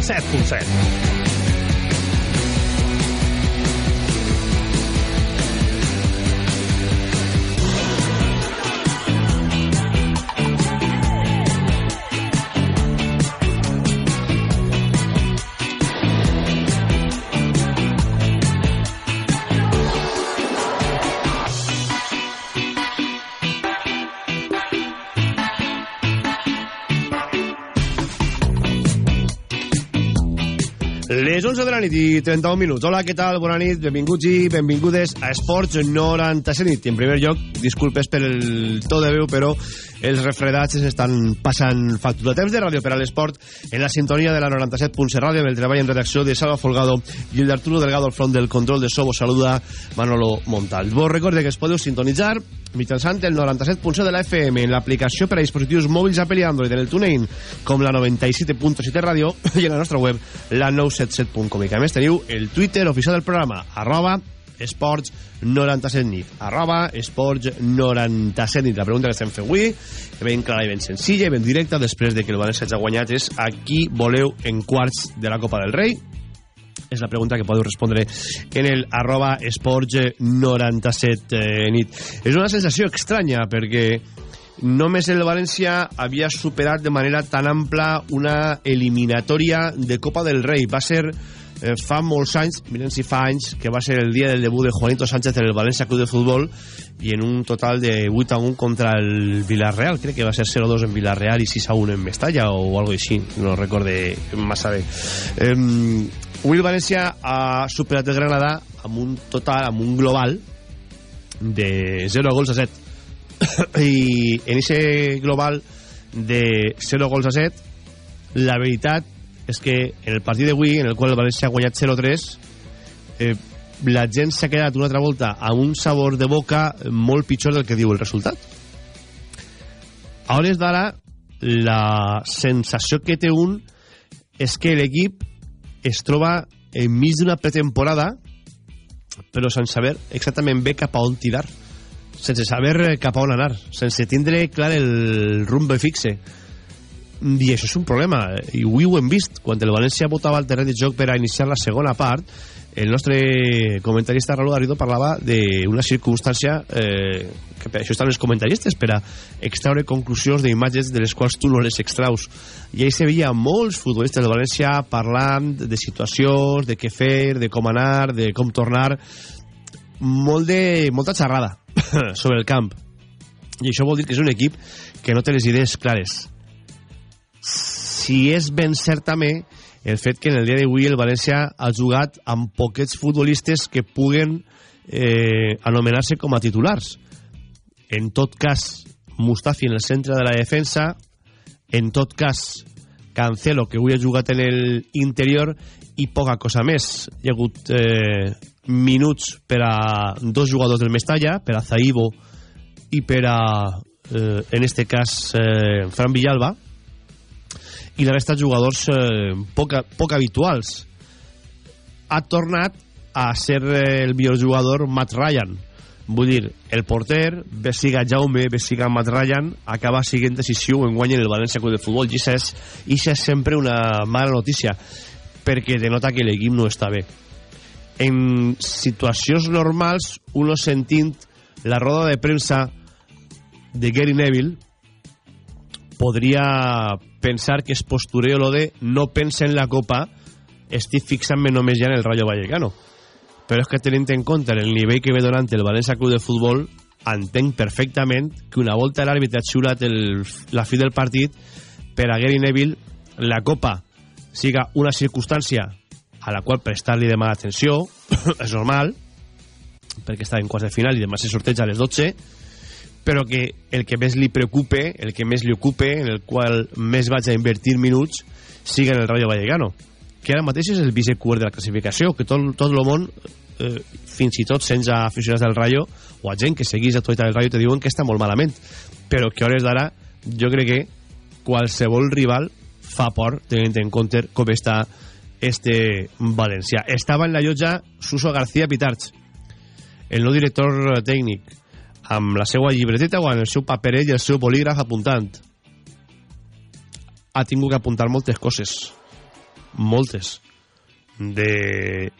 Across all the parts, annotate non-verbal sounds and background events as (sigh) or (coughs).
97.7. Les 11 de la nit i 31 minuts. Hola, què tal? Bona nit, benvinguts i benvingudes a Esports 97 nit. En primer lloc, disculpes per el to de veu, però els refredats estan passant factura. Temps de ràdio per a l'esport en la sintonia de la 97.7 ràdio, amb el treball en redacció de Salva Folgado i el d'Arturo Delgado al front del control de so. Vos saluda Manolo Montal. Vos recorde que es podeu sintonitzar mitjançant el 97.7 de la FM en l'aplicació per a dispositius mòbils Apple i Android en el TuneIn com la 97.7 ràdio (laughs) i en la nostra web la 977.com i a més teniu el Twitter oficial del programa arroba esports 97 nit. Arroba esports 97 nit. La pregunta que estem fent avui ben clara i ben senzilla i ben directa després de que el València hagi guanyat és a qui voleu en quarts de la Copa del Rei és la pregunta que podeu respondre en el arroba esports 97 eh, nit. És una sensació estranya perquè només el València havia superat de manera tan ampla una eliminatòria de Copa del Rei. Va ser eh, fa molts anys, miren si fa anys, que va ser el dia del debut de Juanito Sánchez en el València Club de Futbol i en un total de 8 a 1 contra el Villarreal, crec que va ser 0-2 en Villarreal i 6 a 1 en Mestalla o algo així, no recorde massa bé. Eh, Avui el València ha superat el Granada amb un total, amb un global de 0 gols a 7. (coughs) I en aquest global de 0 gols a 7, la veritat és que en el partit d'avui, en el qual el València ha guanyat 0-3, eh, la gent s'ha quedat una altra volta amb un sabor de boca molt pitjor del que diu el resultat. A hores d'ara, la sensació que té un és que l'equip es troba enmig d'una pretemporada però sense saber exactament bé cap a on tirar. Sense saber cap a on anar. Sense tindre clar el rumbo fixe. I això és un problema. I avui ho hem vist. Quan el València votava el terreny de joc per a iniciar la segona part el nostre comentarista Raúl Garrido parlava d'una circumstància eh, que per això estan els comentaristes per a extraure conclusions d'imatges de les quals tu no les extraus. I ahí se veia molts futbolistes de València parlant de situacions, de què fer de com anar, de com tornar. Molt de, molta xerrada (laughs) sobre el camp. I això vol dir que és un equip que no té les idees clares. Si és ben cert també el fet que en el dia d'avui el València ha jugat amb poquets futbolistes que puguen eh, anomenar-se com a titulars. En tot cas, Mustafi en el centre de la defensa, en tot cas, Cancelo, que avui ha jugat en el interior, i poca cosa més. Hi ha hagut eh, minuts per a dos jugadors del Mestalla, per a Zaibo i per a, eh, en este cas, eh, Fran Villalba, i la resta de jugadors eh, poc, poc habituals. Ha tornat a ser el millor jugador Matt Ryan. Vull dir, el porter, bé siga Jaume, bé siga Matt Ryan, acaba siguent decisiu en guany en el València Club de Futbol. I això és, és sempre una mala notícia, perquè denota que l'equip no està bé. En situacions normals, uno sentint la roda de premsa de Gary Neville, podria pensar que es postureo lo de no pense en la Copa, estic fixant-me només ja en el Rayo Vallecano. Però és que tenint en compte el nivell que ve donant el València Club de Futbol, entenc perfectament que una volta l'àrbitre ha xiulat el, la fi del partit per a Gary Neville la Copa siga una circumstància a la qual prestar-li demà atenció, (coughs) és normal, perquè està en quarts de final i demà se sorteja a les 12, però que el que més li preocupe, el que més li ocupe, en el qual més vaig a invertir minuts, siga en el Rayo Vallecano, que ara mateix és el vicecuer de la classificació, que tot, tot el món, eh, fins i tot sense aficionats del Rayo, o a gent que seguís l'actualitat del Rayo, te diuen que està molt malament, però que hores d'ara, jo crec que qualsevol rival fa por, tenint en compte com està este València. Estava en la llotja Suso García Pitarch, el nou director tècnic, amb la seva llibreteta o amb el seu paperet i el seu bolígraf apuntant. Ha tingut que apuntar moltes coses. moltes de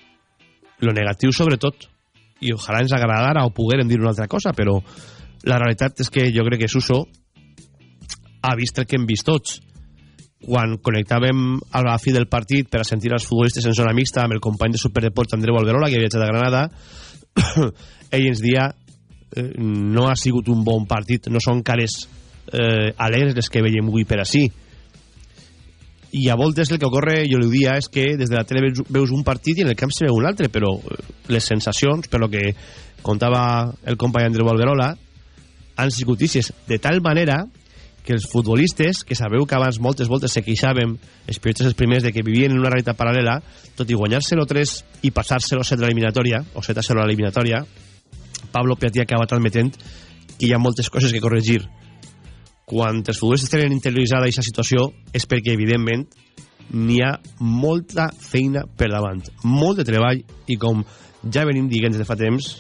lo negatiu sobretot i ojalà ens agradara o poguérem dir una altra cosa però la realitat és que jo crec que Suso ha vist el que hem vist tots quan connectàvem a la fi del partit per a sentir els futbolistes en zona mixta amb el company de Superdeport Andreu Alberola que havia viatjat a Granada (coughs) ell ens dia eh, no ha sigut un bon partit no són cares eh, alegres les que veiem avui per així. I a voltes el que ocorre, jo li dia, és que des de la tele veus un partit i en el camp se veu un altre, però eh, les sensacions, per lo que contava el company Andreu Alberola, han sigut ixes de tal manera que els futbolistes, que sabeu que abans moltes voltes se queixàvem, els periodistes els primers, de que vivien en una realitat paral·lela, tot i guanyar-se-lo 3 i passar-se-lo 7 a l'eliminatòria, o 7 a 0 a l'eliminatòria, Pablo Piatí acaba admetent que hi ha moltes coses que corregir. Quan els futbolistes tenen interioritzada aquesta situació és perquè, evidentment, n'hi ha molta feina per davant, molt de treball, i com ja venim dient des de fa temps,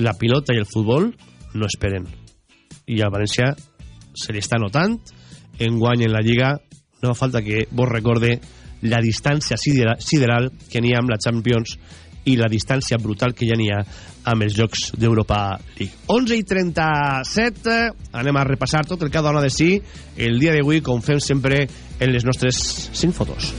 la pilota i el futbol no esperen. I al València se li està notant en guany en la Lliga no fa falta que vos recorde la distància sideral que n'hi ha amb la Champions i la distància brutal que ja n'hi ha amb els Jocs d'Europa League. 11 i 37, anem a repassar tot el que dona de si el dia d'avui, com fem sempre en les nostres 5 fotos.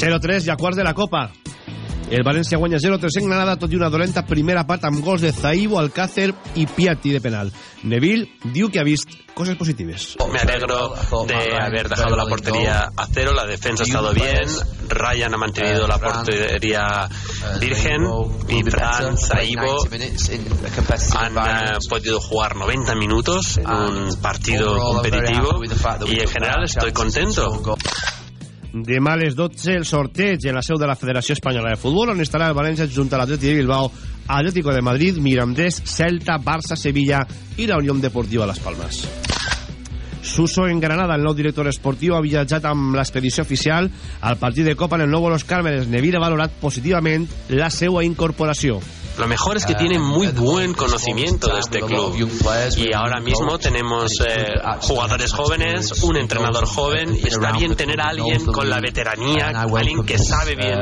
0-3 i a quarts de la Copa. El València guanya 0-3 en Granada, tot i una dolenta primera part amb gols de Zaibo, Alcácer i Piatti de penal. Neville diu que ha vist cosas positivas. Me alegro de haber dejado la portería a cero, la defensa ha estado bien, Ryan ha mantenido la portería virgen y Fran, Zaibo han eh, podido jugar 90 minutos en un partido competitivo y en general estoy contento. Demà a les 12 el sorteig en la seu de la Federació Espanyola de Futbol on estarà el València junt a l'Atleti de Bilbao, Atlético de Madrid, Mirandés, Celta, Barça, Sevilla i la Unió Deportiva Las Palmas. Suso en Granada, el nou director esportiu, ha viatjat amb l'expedició oficial al partit de Copa en el nou Los Cármenes. Neville ha valorat positivament la seva incorporació. Lo mejor es que tiene muy buen conocimiento de este club. Y ahora mismo tenemos eh, jugadores jóvenes, un entrenador joven, y está bien tener a alguien con la veteranía, alguien que sabe bien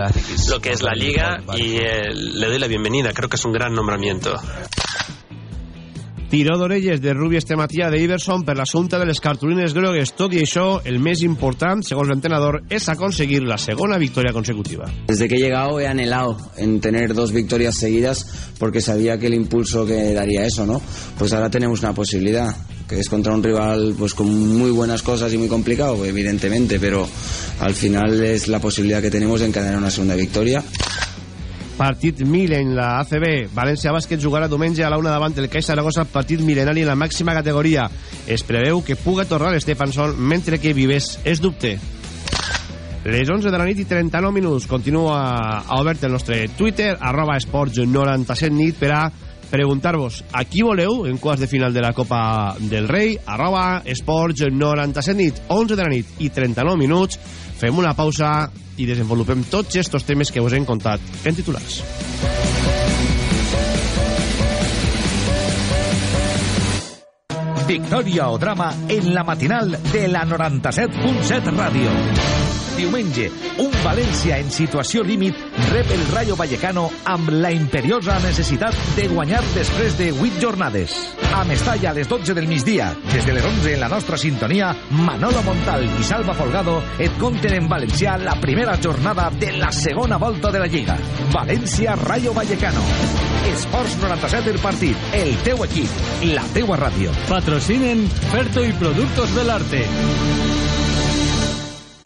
lo que es la liga, y eh, le doy la bienvenida. Creo que es un gran nombramiento. Tiró d'orelles de Rubi Estematia de Iverson per l'assumpte de les cartulines grogues. Tot i això, el més important, segons l'entrenador, és aconseguir la segona victòria consecutiva. Desde que he llegado he anhelado en tener dos victorias seguidas porque sabía que el impulso que daría eso, ¿no? Pues ahora tenemos una posibilidad que es contra un rival pues con muy buenas cosas y muy complicado, evidentemente, pero al final es la posibilidad que tenemos de encadenar una segunda victoria. Partit mil en la ACB. València Bàsquet jugarà diumenge a la una davant el Caixa Saragossa, partit milenari en la màxima categoria. Es preveu que puga tornar Stefansson mentre que Vives és dubte. Les 11 de la nit i 39 minuts. Continua obert el nostre Twitter, arroba esports 97 nit, per a preguntar-vos a qui voleu en quarts de final de la Copa del Rei, arroba esports 97 nit, 11 de la nit i 39 minuts. Fem una pausa i desenvolupem tots estos temes que us hem contat en titulars. Victòria o drama en la matinal de la 97.7 Ràdio. Diumenge, un València en situació límit rep el Rayo Vallecano amb la imperiosa necessitat de guanyar després de 8 jornades. A Mestalla a les 12 del migdia, des de les 11 en la nostra sintonia, Manolo Montal i Salva Folgado et conten en valencià la primera jornada de la segona volta de la Lliga. València Rayo Vallecano. Esports 97 el partit, el teu equip, la teua ràdio. Patrocinen Ferto y Productos del Arte.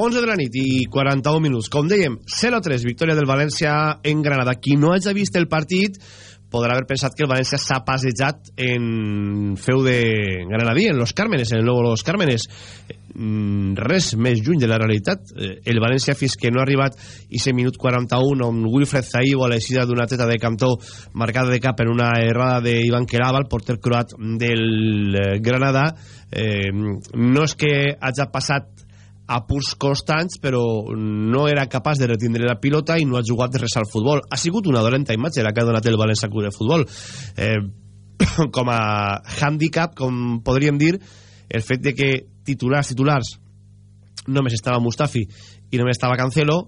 11 de la nit i 41 minuts. Com dèiem, 0-3, victòria del València en Granada. Qui no hagi vist el partit podrà haver pensat que el València s'ha passejat en feu de Granadí, en Los Cármenes, en el nou Los Cármenes. Mm, res més lluny de la realitat. Eh, el València, fins que no ha arribat i se minut 41, on Wilfred Zaibo a l'eixida d'una teta de Cantó marcada de cap en una errada d'Ivan Kelaba, el porter croat del eh, Granada, eh, no és que hagi passat a purs constants, però no era capaç de retindre la pilota i no ha jugat res al futbol. Ha sigut una dolenta imatge la que ha donat el València Club de Futbol. Eh, (coughs) com a handicap, com podríem dir, el fet de que titulars, titulars, només estava Mustafi i només estava Cancelo,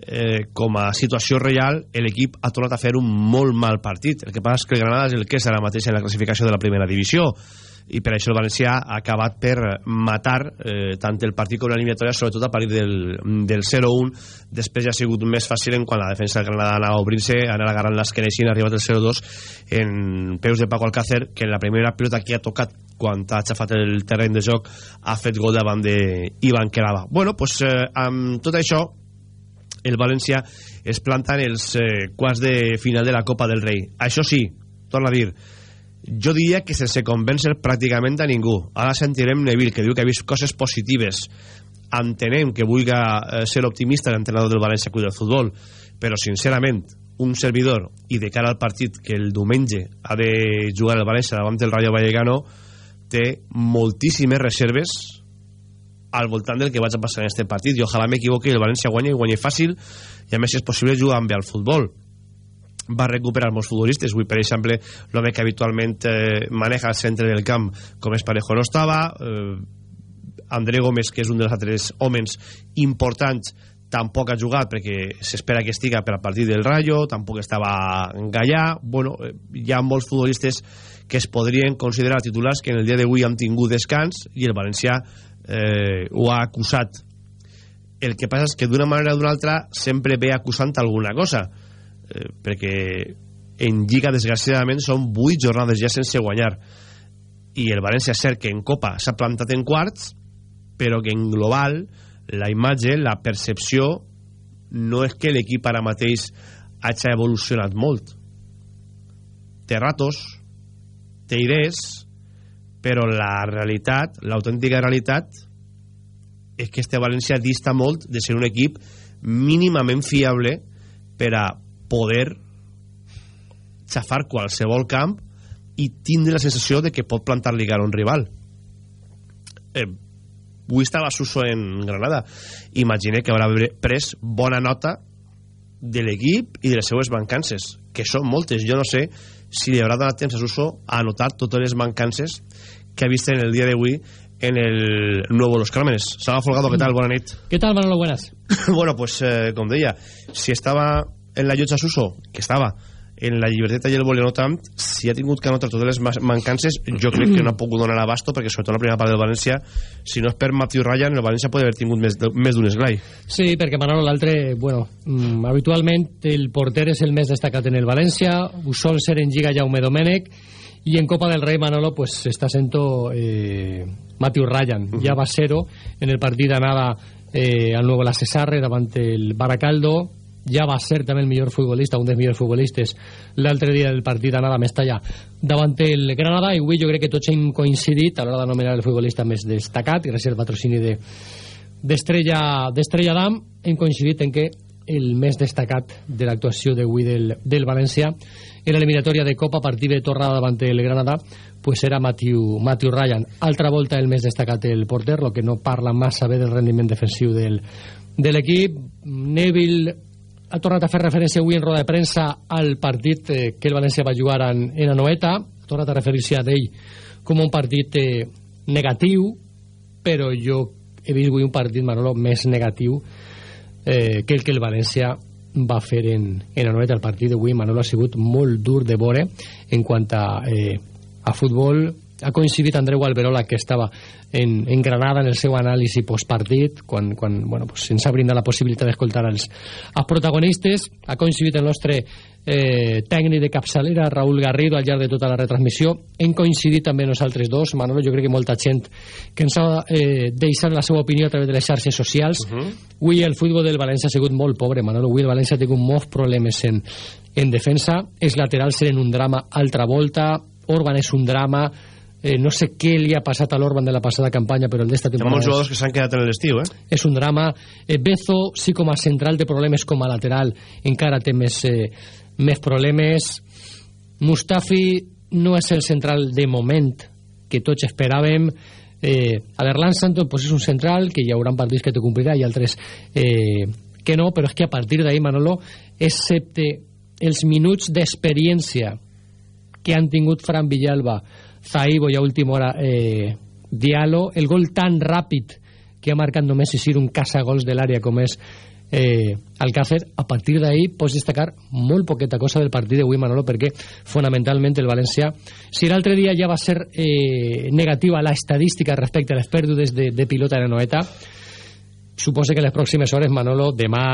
eh, com a situació real, l'equip ha tornat a fer un molt mal partit. El que passa és que el Granada és el que és ara mateix en la classificació de la primera divisió i per això el València ha acabat per matar eh, tant el partit com l'eliminatòria, sobretot a partir del, del 0-1 després ja ha sigut més fàcil en quan la defensa del Granada anava obrir-se, anar agarrant l'esqueneix i ha arribat el 0-2 en peus de Paco Alcácer que en la primera pilota que ha tocat quan ha aixafat el terreny de joc ha fet gol davant d'Ivan Kerava bueno, pues, eh, amb tot això el València es planta en els eh, quarts de final de la Copa del Rei. Això sí, torna a dir jo diria que sense convèncer pràcticament a ningú. Ara sentirem Neville, que diu que ha vist coses positives. Entenem que vulgui eh, ser optimista l'entrenador del València Club del Futbol, però sincerament, un servidor, i de cara al partit que el diumenge ha de jugar el València davant del Rayo Vallecano, té moltíssimes reserves al voltant del que vaig a passar en aquest partit i ojalà m'equivoqui el València guanya i guanya fàcil i a més si és possible jugar amb el futbol va recuperar molts futbolistes. Avui per exemple l'home que habitualment eh, maneja el centre del camp com és Parejo no estava eh, André Gómez que és un dels altres homes importants tampoc ha jugat perquè s'espera que estiga per a partir del Rayo tampoc estava Gallà bueno, eh, hi ha molts futbolistes que es podrien considerar titulars que en el dia d'avui han tingut descans i el Valencià eh, ho ha acusat. El que passa és que d'una manera o d'una altra sempre ve acusant alguna cosa eh, perquè en Lliga desgraciadament són 8 jornades ja sense guanyar. I el València és cert que en Copa s'ha plantat en quarts però que en global la imatge, la percepció no és que l'equip ara mateix hagi evolucionat molt. Té ratos té idees però la realitat, l'autèntica realitat és que este València dista molt de ser un equip mínimament fiable per a poder xafar qualsevol camp i tindre la sensació de que pot plantar-li cara a un rival eh, avui estava Suso en Granada imagine que haurà pres bona nota de l'equip i de les seues mancances que són moltes, jo no sé si li haurà donat temps a Suso a anotar totes les mancances que ha vist en el dia d'avui en el Nuevo Los Cármenes. Salva Folgado, ¿qué tal? Buena nit. ¿Qué tal, Manolo? Buenas. (coughs) bueno, pues, eh, com deia, si estava en la llotja Suso, que estava en la lliberteta i el voler tant, si ha tingut que anotar totes les mancances, jo crec que no ha pogut donar abasto, perquè sobretot la primera part del València, si no és per Matthew Ryan, el València pot haver tingut més, més d'un esglai. Sí, perquè Manolo l'altre, bueno, mm, habitualment el porter és el més destacat en el València, ho sol ser en Lliga Jaume Domènech, i en Copa del Rei Manolo pues està sento eh, Matthew Ryan, uh -huh. ja va ser-ho en el partit d'anada eh, al Nuevo La Cesarre davant el Baracaldo ja va ser també el millor futbolista, un dels millors futbolistes l'altre dia del partit anada a Mestalla davant el Granada i avui jo crec que tots hem coincidit a l'hora d'anomenar el futbolista més destacat i gràcies al patrocini de, d'Estrella d'Am hem coincidit en que el més destacat de l'actuació d'avui del, del València en l'eliminatòria de Copa a partir de tornada davant el Granada pues era Matthew, Matthew Ryan. Altra volta el més destacat el porter lo que no parla massa bé del rendiment defensiu del, de l'equip. Neville ha tornat a fer referència avui en roda de premsa al partit eh, que el València va jugar en, en Anoeta, ha tornat a referir-se a d'ell com un partit eh, negatiu, però jo he vist avui un partit, Manolo, més negatiu eh, que el que el València va fer en, en Anoeta. El partit d'avui Manolo ha sigut molt dur de vore en quant a, eh, a futbol ha coincidit Andreu Alberola que estava en, en Granada en el seu anàlisi postpartit quan, quan bueno, pues, ens ha brindat la possibilitat d'escoltar els, els protagonistes. Ha coincidit el nostre eh, tècnic de capçalera Raúl Garrido al llarg de tota la retransmissió. Hem coincidit també nosaltres dos. Manolo, jo crec que molta gent que ens ha eh, deixat la seva opinió a través de les xarxes socials. Uh -huh. avui el futbol del València ha sigut molt pobre Manolo, avui el València ha tingut molts problemes en, en defensa, els laterals eren un drama altra volta, Orban és un drama eh, no sé què li ha passat a l'Orban de la passada campanya però el d'esta temporada Hi ha molts jugadors que s'han quedat en l'estiu eh? és un drama. Eh, Bezo sí com a central de problemes com a lateral. Encara té més, eh, més problemes. Mustafi no és el central de moment que tots esperàvem. Eh, Aderlan Santos pues és un central que hi haurà partits que te complirà i altres eh, que no, però és que a partir d'ahí Manolo, excepte els minuts d'experiència que han tingut Fran Villalba Zaibo ja a última hora eh, Diallo, el gol tan ràpid que ha marcat només si un caçagols de l'àrea com és eh, Alcácer, a partir d'ahí pots destacar molt poqueta cosa del partit d'avui Manolo perquè fonamentalment el València si l'altre dia ja va ser eh, negativa la estadística respecte a les pèrdues de, de pilota de Noeta suposa que en les pròximes hores Manolo demà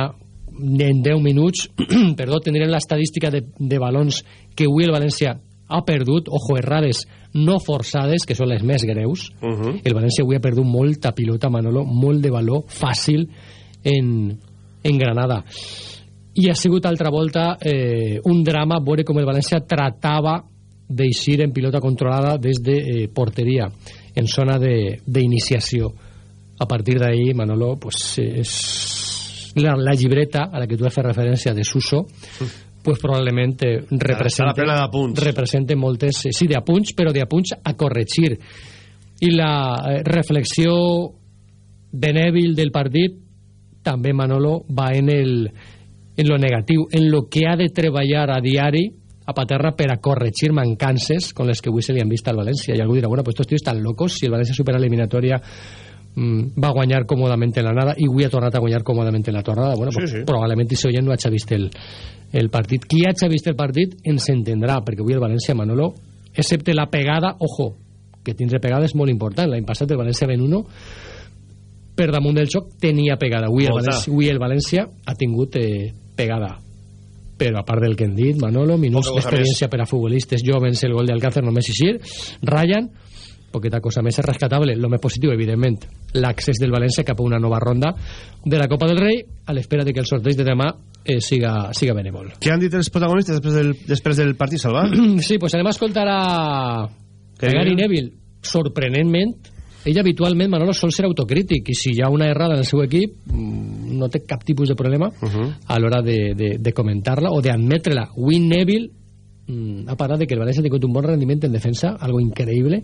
en 10 minuts (clears throat) perdó, tindrem l'estadística de, de balons que avui el València ha perdut, ojo, errades no forçades, que són les més greus. Uh -huh. El València avui ha perdut molta pilota, Manolo, molt de valor fàcil en, en Granada. I ha sigut altra volta eh, un drama veure com el València tratava d'eixir en pilota controlada des de eh, porteria, en zona d'iniciació. A partir d'ahí, Manolo, pues, és la, la llibreta a la que tu has fet referència de Suso, uh -huh pues probablement represente, represente moltes, eh, sí, d'apunts, però d'apunts a corregir. I la eh, reflexió de Neville del partit també, Manolo, va en, el, en lo negatiu, en lo que ha de treballar a diari a Paterra per a corregir mancances con les que avui se li han vist al València. I algú dirà, bueno, pues estos tíos están locos, si el València supera l'eliminatòria va guanyar còmodament en la nada i avui ha tornat a guanyar còmodament en la tornada bueno, sí, sí. probablement si oient no hagi vist el, el partit. Qui hagi vist el partit ens entendrà, perquè avui el València, Manolo, excepte la pegada, ojo, que tindre pegada és molt important. L'any passat el València ven 1 per damunt del xoc tenia pegada. Avui el, València, avui el València ha tingut eh, pegada però a part del que hem dit, Manolo, minuts d'experiència per a futbolistes jovens, el gol d'Alcácer només eixir, Ryan, poqueta cosa més és rescatable, el més positiu, evidentment, l'accés del València cap a una nova ronda de la Copa del Rei, a l'espera de que el sorteig de demà eh, siga, siga benèvol. Què han dit els protagonistes després del, després del partit, Salva? (clears throat) sí, pues anem a escoltar a, a Gary Neville. Sorprenentment, ell habitualment, Manolo, sol ser autocrític i si hi ha una errada en el seu equip mm, no té cap tipus de problema uh -huh. a l'hora de, de, de comentar-la o d'admetre-la. Win Neville mm, ha parlat de que el València ha tingut un bon rendiment en defensa, algo increïble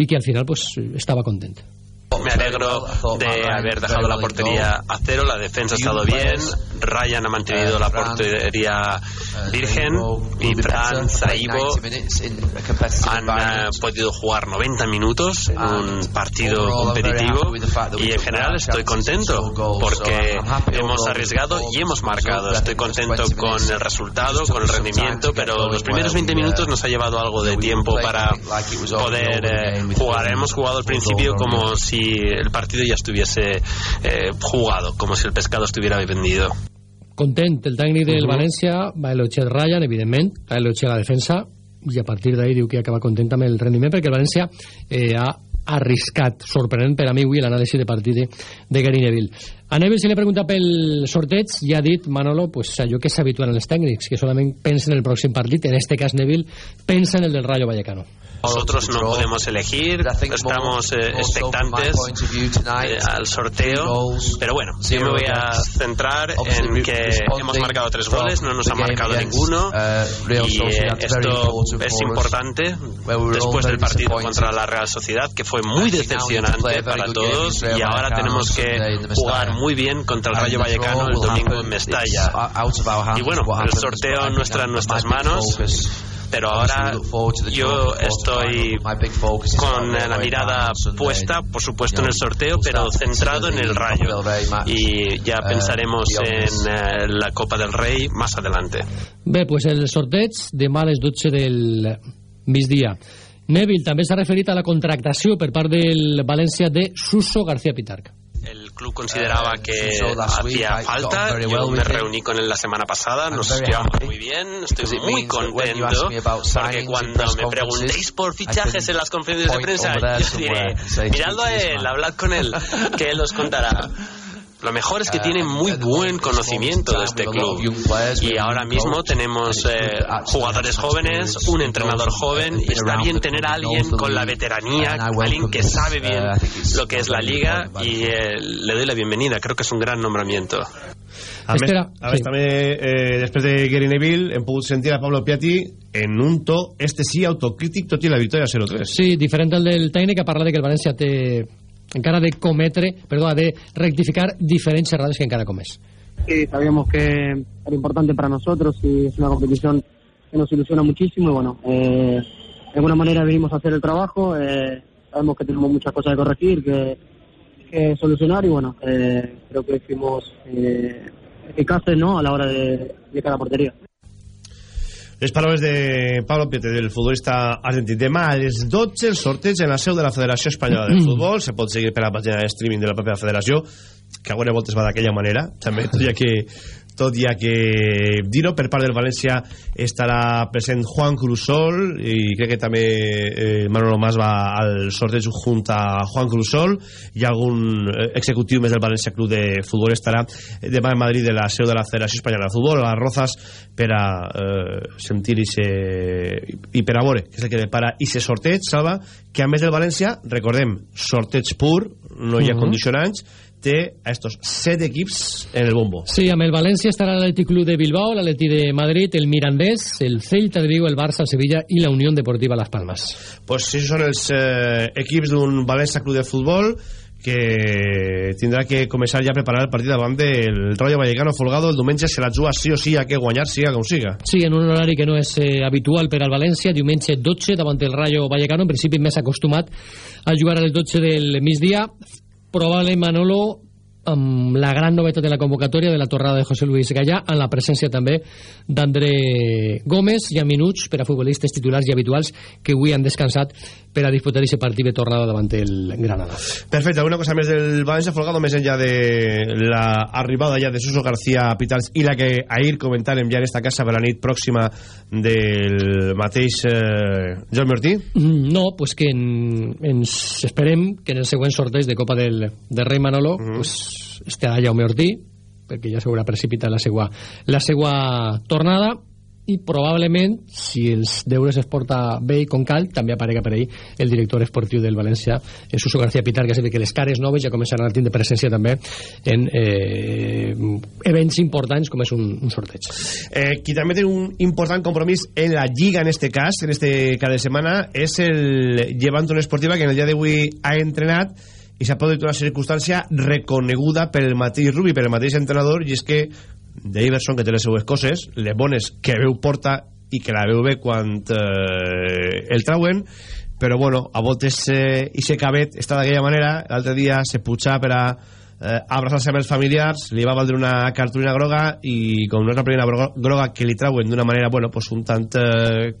i que al final pues, estava content. Me alegro de haber dejado la portería a cero, la defensa ha estado bien, Ryan ha mantenido la portería virgen. Y Fran, Zaibo han eh, podido jugar 90 minutos en un partido competitivo. y en general estoy contento porque hemos arriesgado y hemos marcado. Estoy contento con el resultado, con el rendimiento, pero los primeros 20 minutos nos ha llevado algo de tiempo para poder eh, jugar. Hemos jugado al principio como si el partido ya estuviese eh, jugado, como si el pescado estuviera vendido. Content, el tècnic del uh -huh. València va elogiar Ryan, evidentment, va elogiar la defensa i a partir d'ahir diu que acaba content amb el rendiment perquè el València eh, ha arriscat, sorprenent per a mi avui l'anàlisi de partit de, de Gary Neville. A Neville se li pregunta pel sorteig i ha dit, Manolo, pues, allò que és habitual en els tècnics, que solament pensa en el pròxim partit, en este cas Neville pensa en el del Rayo Vallecano. Nosotros no podemos elegir, estamos eh, expectantes eh, al sorteo, pero bueno, yo me voy a centrar en que hemos marcado tres goles, no nos ha marcado ninguno y eh, esto es importante después del partido contra la Real Sociedad, que fue muy decepcionante para todos y ahora tenemos que jugar muy bien contra el Rayo Vallecano el domingo en Mestalla. Y bueno, el sorteo no está en nuestras manos pero ahora yo estoy con la mirada puesta, por supuesto, en el sorteo, pero centrado en el Rayo. Y ya pensaremos en la Copa del Rey más adelante. Bé, pues el sorteig demà a les 12 del migdia. Neville també s'ha referit a la contractació per part del València de Suso García Pitarc. Club consideraba que hacía falta. Yo me reuní con él la semana pasada, nos llevamos muy bien, estoy muy contento, porque cuando me preguntéis por fichajes en las conferencias de prensa, yo diré, miradlo a él, hablad con él, que él os contará. (laughs) Lo mejor es que tiene muy buen conocimiento de este club. Y ahora mismo tenemos eh, jugadores jóvenes, un entrenador joven, y está bien tener a alguien con la veteranía, alguien que sabe bien lo que es la liga, y eh, le doy la bienvenida. Creo que es un gran nombramiento. A més, a més sí. també, eh, després de Gary Neville, hem pogut sentir a Pablo Piatti en un to, este sí, autocrític, tot i la victòria 0-3. Sí, diferent del del tècnic, ha parlat de que el València té encara de cometre, perdón, de rectificar diferentes errores que encara comés. Sí, sabíamos que era importante para nosotros y es una competición que nos ilusiona muchísimo y bueno, eh, de alguna manera venimos a hacer el trabajo, eh, sabemos que tenemos muchas cosas que corregir, que, solucionar y bueno, eh, creo que fuimos eh, eficaces ¿no? a la hora de cada portería. Les paraules de Pablo Piete, del futbolista argentí. Demà a les 12 el sorteig en la seu de la Federació Espanyola de (clears throat) Futbol. Se pot seguir per la pàgina de streaming de la pròpia federació, que algunes voltes va d'aquella manera, també, tot ja que tot ha que dir-ho per part del València estarà present Juan Cruzol i crec que també eh, Manolo Mas va al sorteig junt a Juan Cruzol i algun eh, executiu més del València Club de Futbol estarà demà en Madrid de la seu de la Federació Espanyola de Futbol a les Rozas per a eh, sentir i, se, i per a veure que és el que depara i se sorteig Salva que a més del València recordem sorteig pur no hi ha uh -huh. condicionants té a estos set equips en el bombo. Sí, amb el València estarà l'Atlètic Club de Bilbao, l'Atleti de Madrid, el Mirandés, el Celta de Vigo, el Barça, el Sevilla i la Unió Deportiva Las Palmas. Pues si són els eh, equips d'un València Club de Futbol que tindrà que començar ja a preparar el partit davant del Rayo Vallecano Folgado el diumenge se la juga sí o sí a que guanyar siga com siga Sí, en un horari que no és eh, habitual per al València diumenge 12 davant del Rayo Vallecano en principi més acostumat a jugar a les 12 del migdia probable Manolo amb la gran novetat de la convocatòria de la tornada de José Luis Gallà en la presència també d'André Gómez i a minuts per a futbolistes titulars i habituals que avui han descansat per a disputar aquest partit de tornada davant el Granada. Perfecte, alguna cosa més del València Folgado més enllà de l'arribada ja de Suso García a Pitals i la que ahir comentàrem ja en esta casa per la nit pròxima del mateix eh, Joan Martí? Mm, no, pues que en, ens esperem que en el següent sorteig de Copa del, del Rei Manolo uh -huh. pues estarà Jaume Ortí perquè ja s'haurà precipitat la seva, la seva tornada i probablement, si els deures es porta bé i com cal, també aparega per ahir el director esportiu del València, Suso García Pitar, que que les cares noves ja començaran a tindre presència també en eh, events importants com és un, un sorteig. Eh, qui també té un important compromís en la Lliga, en este cas, en este cada setmana, és el Llevant una esportiva que en el dia d'avui ha entrenat i s'ha produït una circumstància reconeguda per el mateix Rubi, per el mateix entrenador, i és que Daverson, que té les seues coses, les bones que veu porta i que la veu bé quan eh, el trauen, però bueno, a voltes eh, i se cabet està d'aquella manera, l'altre dia se putxa per a eh, abraçar-se amb els familiars, li va valdre una cartulina groga i com no és la primera groga que li trauen d'una manera, bueno, pues un tant eh,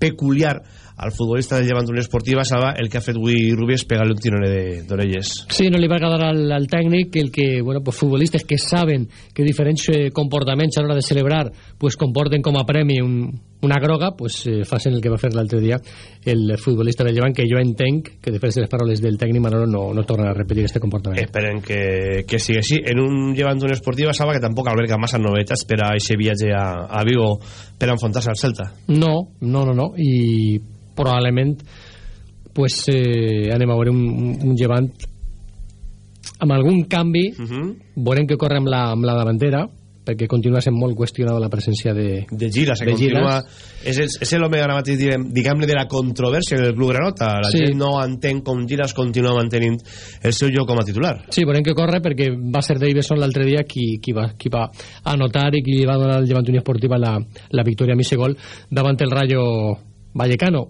peculiar al futbolista del Llevant Unió Esportiva Salva el que ha fet avui Rubi és pegar-li un tirone d'orelles. Sí, no li va agradar al, al tècnic el que, bueno, pues futbolistes que saben que diferents eh, comportaments a l'hora de celebrar pues comporten com a premi un, una groga, pues eh, facin el que va fer l'altre dia el futbolista del Llevant que jo entenc que després de les paraules del tècnic Manolo no, no torna a repetir este comportament. Esperen que, que sigui així. En un Llevant Unió Esportiva Salva que tampoc alberga massa novetats per a aquest viatge a, a Vigo per a enfrontar-se al Celta. No, no, no, no i probablement pues, eh, anem a veure un, un llevant amb algun canvi. Uh -huh. veurem que corre amb la, amb la davantera perquè continua sent molt qüestionada la presència de, de Giras, de continua, és, és, és l'omega ara mateix, diguem-ne, de la controvèrsia del club granota. La Sí. gent no entén com Giras continua mantenint el seu lloc com a titular. Sí, veurem que corre perquè va ser Davison l'altre dia qui, qui, va, qui va anotar i qui va donar al Llevant Unió Esportiva la, la victòria a mig gol davant el Rayo Vallecano.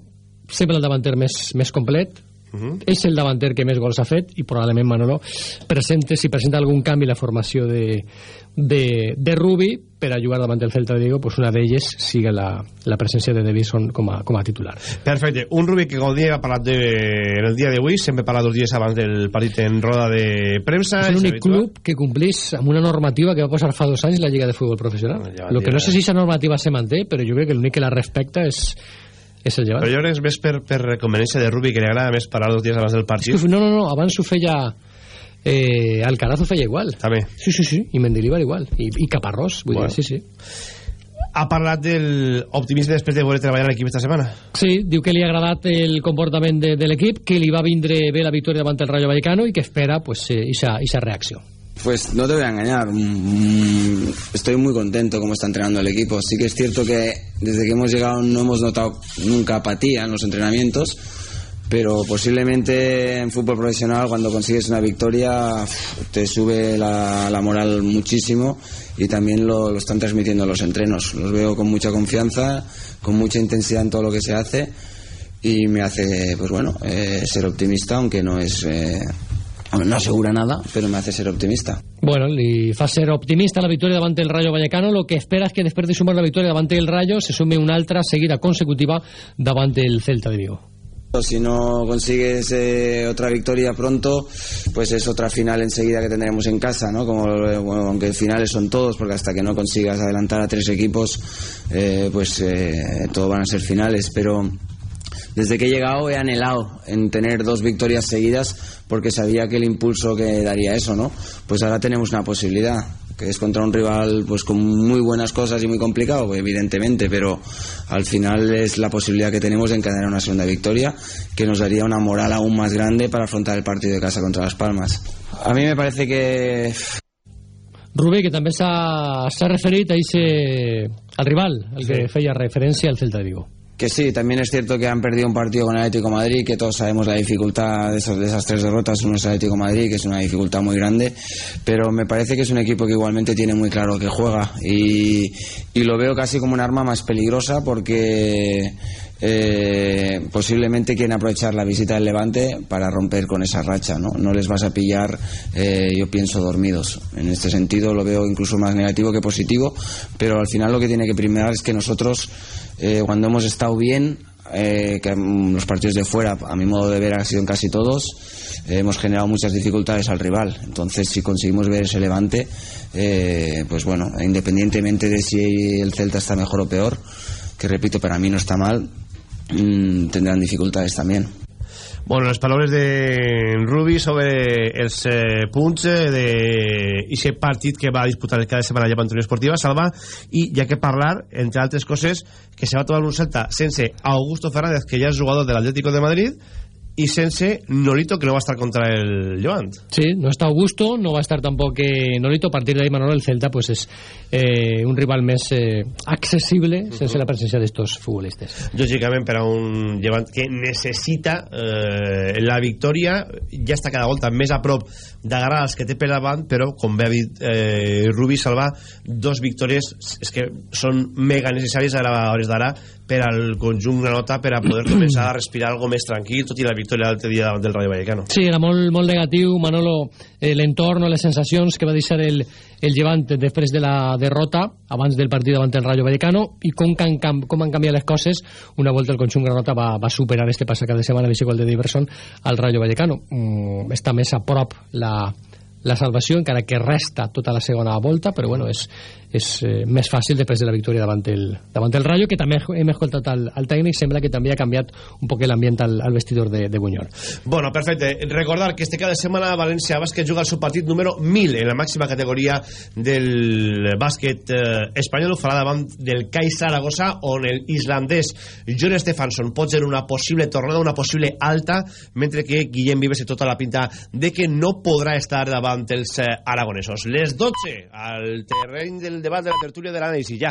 Sempre el davanter més, més complet, Uh -huh. és el davanter que més gols ha fet i probablement Manolo presente, si presenta algun canvi la formació de, de, de Rubi per a jugar davant del Celta de Vigo pues una d'elles siga la, la presència de Davison com a, com a titular Perfecte. Un Rubí que dia ha parlat de, en el dia d'avui, sempre parla dos dies abans del partit en roda de premsa. és l'únic club que complís amb una normativa que va posar fa dos anys la Lliga de Futbol Professional Ja lo que no sé si aquesta normativa se manté però jo crec que l'únic que la respecta és, és el Llevant Però jo crec que és més per, per conveniència de Rubi, que li agrada més parlar dos dies abans del partit. no, no, no, abans ho feia eh, Alcaraz ho feia igual També. sí, sí, sí, i Mendilibar igual i, i Caparrós, vull Bueno. dir, sí, sí Ha parlat del optimisme després de veure treballar l'equip esta setmana. Sí, diu que li ha agradat el comportament de, de l'equip, que li va vindre bé la victòria davant el Rayo Vallecano i que espera pues, eh, esa, esa reacció. Pues no te voy a engañar, mm, estoy muy contento como está entrenando el equipo. Sí que es cierto que desde que hemos llegado no hemos notado nunca apatía en los entrenamientos, pero posiblemente en fútbol profesional cuando consigues una victoria te sube la, moral muchísimo y también lo, están transmitiendo en los entrenos. Los veo con mucha confianza, con mucha intensidad en todo lo que se hace y me hace, pues bueno, eh, ser optimista, aunque no es... eh, no asegura nada, pero me hace ser optimista. Bueno, li fa ser optimista la victòria davant el Rayo Vallecano, lo que espera és que després de sumar la victòria davant el Rayo se sume una altra seguida consecutiva davant el Celta de Vigo. Si no consigues eh, otra victoria pronto, pues es otra final enseguida que tendremos en casa, ¿no? Como, eh, bueno, aunque finales son todos, porque hasta que no consigas adelantar a tres equipos, eh, pues eh, todo van a ser finales. Pero desde que he llegado he anhelado en tener dos victorias seguidas porque sabía que el impulso que daría eso, ¿no? Pues ahora tenemos una posibilidad que es contra un rival pues con muy buenas cosas y muy complicado, evidentemente, pero al final es la posibilidad que tenemos de encadenar una segunda victoria que nos daría una moral aún más grande para afrontar el partido de casa contra Las Palmas. A mí me parece que Rubé, que també s'ha referit a ese, al rival, al que feia referència al Celta de Vigo. Que sí, también es cierto que han perdido un partido con el Atlético Madrid, que todos sabemos la dificultad de esas, de esas tres derrotas. Uno es el Atlético Madrid, que es una dificultad muy grande, pero me parece que es un equipo que igualmente tiene muy claro que juega y, y lo veo casi como un arma más peligrosa porque eh, posiblemente quieren aprovechar la visita del Levante para romper con esa racha, ¿no? No les vas a pillar, eh, yo pienso, dormidos. En este sentido lo veo incluso más negativo que positivo, pero al final lo que tiene que primar es que nosotros, eh, cuando hemos estado bien, eh, que los partidos de fuera, a mi modo de ver, han sido en casi todos, eh, hemos generado muchas dificultades al rival. Entonces, si conseguimos ver ese levante, eh, pues bueno, independientemente de si el Celta está mejor o peor, que repito, para mí no está mal, mm, tendrán dificultades también. Bueno, les paraules de Rubi sobre els eh, punts eh, d'aquest partit que va disputar cada setmana allà Antonio Esportiva, Salva, i ja que parlar, entre altres coses, que se va trobar un Celta sense Augusto Fernández, que ja és jugador de l'Atlético de Madrid, i sense Nolito, que no va estar contra el Levant. Sí, no està Augusto, no va estar tampoc eh, Nolito, a partir d'ahí Manolo el Celta pues és eh, un rival més eh, accessible sense la presència d'estos futbolistes. lògicament per a un llevant que necessita eh, la victòria ja està cada volta més a prop d'agarrar els que té per davant però com bé ha dit eh, Rubi Salvà dos victòries és que són mega necessàries a hores d'ara per al conjunt granota per a poder (clears throat) començar a respirar algo més tranquil tot i la victòria l'altre dia davant del Rayo Vallecano Sí, era molt, molt negatiu, Manolo, eh, l'entorn les sensacions que va deixar el, el llevant després de la derrota, abans del partit davant el Rayo Vallecano, i com, can, cam- com han canviat les coses una volta el conjunt granota va, va superar este passat cada setmana de gol de Diverson al Rayo Vallecano. Mm, està més a prop la, la salvació, encara que resta tota la segona volta, però bueno, és, és eh, més fàcil després de la victòria davant el, davant el Rayo, que també hem escoltat al, al tècnic, sembla que també ha canviat un poc l'ambient al, al vestidor de, de Bunyol. Bueno, perfecte. Recordar que este cada setmana València Bàsquet juga el seu partit número 1000 en la màxima categoria del bàsquet eh, espanyol. Ho farà davant del CAI Saragossa, on el islandès John Stefansson pot ser una possible tornada, una possible alta, mentre que Guillem Vives té tota la pinta de que no podrà estar davant els eh, aragonesos. Les 12 al terreny del debate, de la tertulia del análisis. Ya.